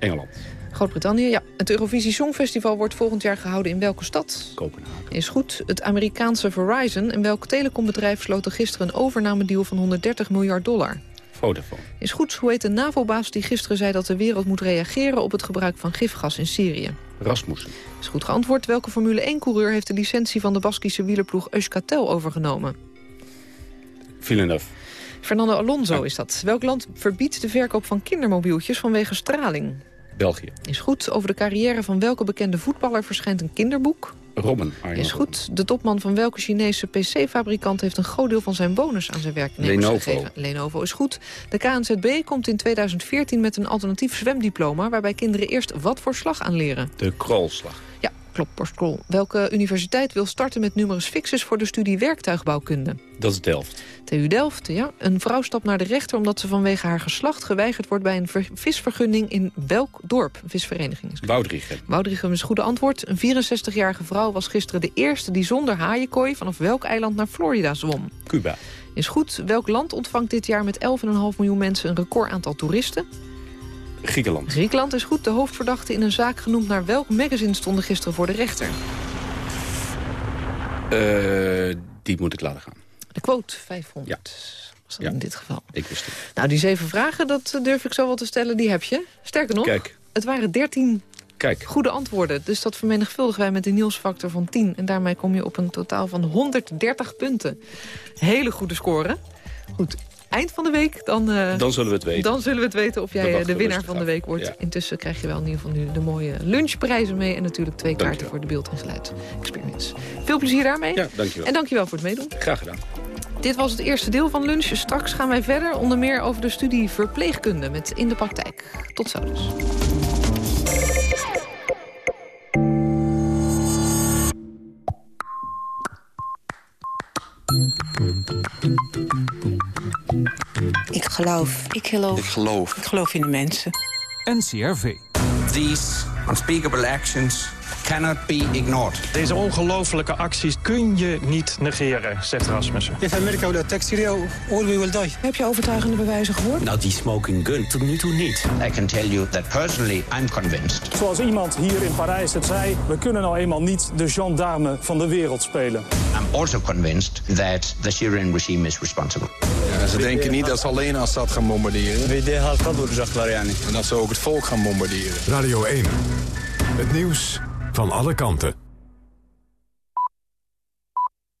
Engeland. Groot-Brittannië, ja. Het Eurovisie Songfestival wordt volgend jaar gehouden in welke stad? Kopenhagen. Is goed. Het Amerikaanse Verizon en welk telecombedrijf sloot er gisteren een overnamedeal van 130 miljard dollar? Vodafone. Is goed. Hoe heet de NAVO-baas die gisteren zei dat de wereld moet reageren op het gebruik van gifgas in Syrië? Rasmussen. Is goed geantwoord. Welke Formule 1-coureur heeft de licentie van de Baskische wielerploeg Euskaltel overgenomen? Villeneuve. Fernando Alonso is dat. Welk land verbiedt de verkoop van kindermobieltjes vanwege straling? België. Is goed. Over de carrière van welke bekende voetballer verschijnt een kinderboek? Robben. Arjen Is goed. De topman van welke Chinese PC-fabrikant heeft een groot deel van zijn bonus aan zijn werknemers Lenovo. gegeven? Lenovo is goed. De KNZB komt in 2014 met een alternatief zwemdiploma... waarbij kinderen eerst wat voor slag aanleren. De krolslag. Klopt. Welke universiteit wil starten met numerus fixus voor de studie werktuigbouwkunde? Dat is Delft. TU Delft, ja. Een vrouw stapt naar de rechter omdat ze vanwege haar geslacht geweigerd wordt bij een ver- visvergunning in welk dorp? Een visvereniging. Woudrichem. Woudrichem is het goede antwoord. Een 64-jarige vrouw was gisteren de eerste die zonder haaienkooi vanaf welk eiland naar Florida zwom. Cuba. Is goed. Welk land ontvangt dit jaar met 11,5 miljoen mensen een record aantal toeristen? Griekenland. Griekenland is goed. De hoofdverdachten in een zaak genoemd naar welk magazine stonden gisteren voor de rechter? Eh, die moet ik laten gaan. De quote 500. Ja. Was dat Ja. in dit geval. Ik wist het. Nou, die zeven vragen, dat durf ik zo wel te stellen, die heb je. Sterker nog, Kijk. het waren 13 Kijk. goede antwoorden. Dus dat vermenigvuldigen wij met een nieuwsfactor van 10. En daarmee kom je op een totaal van 130 punten. Hele goede score. Goed, eind van de week, dan, eh, Dan zullen we het weten. dan zullen we het weten of jij eh, de winnaar van de week wordt. Ja. Intussen krijg je wel in ieder geval nu de mooie lunchprijzen mee. En natuurlijk twee kaarten voor de beeld- en geluid experience. Veel plezier daarmee. Ja, dankjewel. En dankjewel voor het meedoen. Graag gedaan. Dit was het eerste deel van lunch. Straks gaan wij verder, onder meer over de studie verpleegkunde met in de praktijk. Tot zo dus. Ik geloof. Ik geloof. Ik geloof. Ik geloof in de mensen. NCRV. These unspeakable actions cannot be ignored. Deze ongelofelijke acties kun je niet negeren, zegt Rasmussen. If America will attack Syria, all we will die. Heb je overtuigende bewijzen gehoord? Nou, die smoking gun tot nu toe niet. I can tell you that personally I'm convinced. Zoals iemand hier in Parijs het zei... we kunnen nou eenmaal niet de gendarme van de wereld spelen. I'm also convinced that the Syrian regime is responsible. Ja, ze denken niet dat ze alleen Assad gaan bombarderen. En dat ze ook het volk gaan bombarderen. Radio 1. Het nieuws van alle kanten.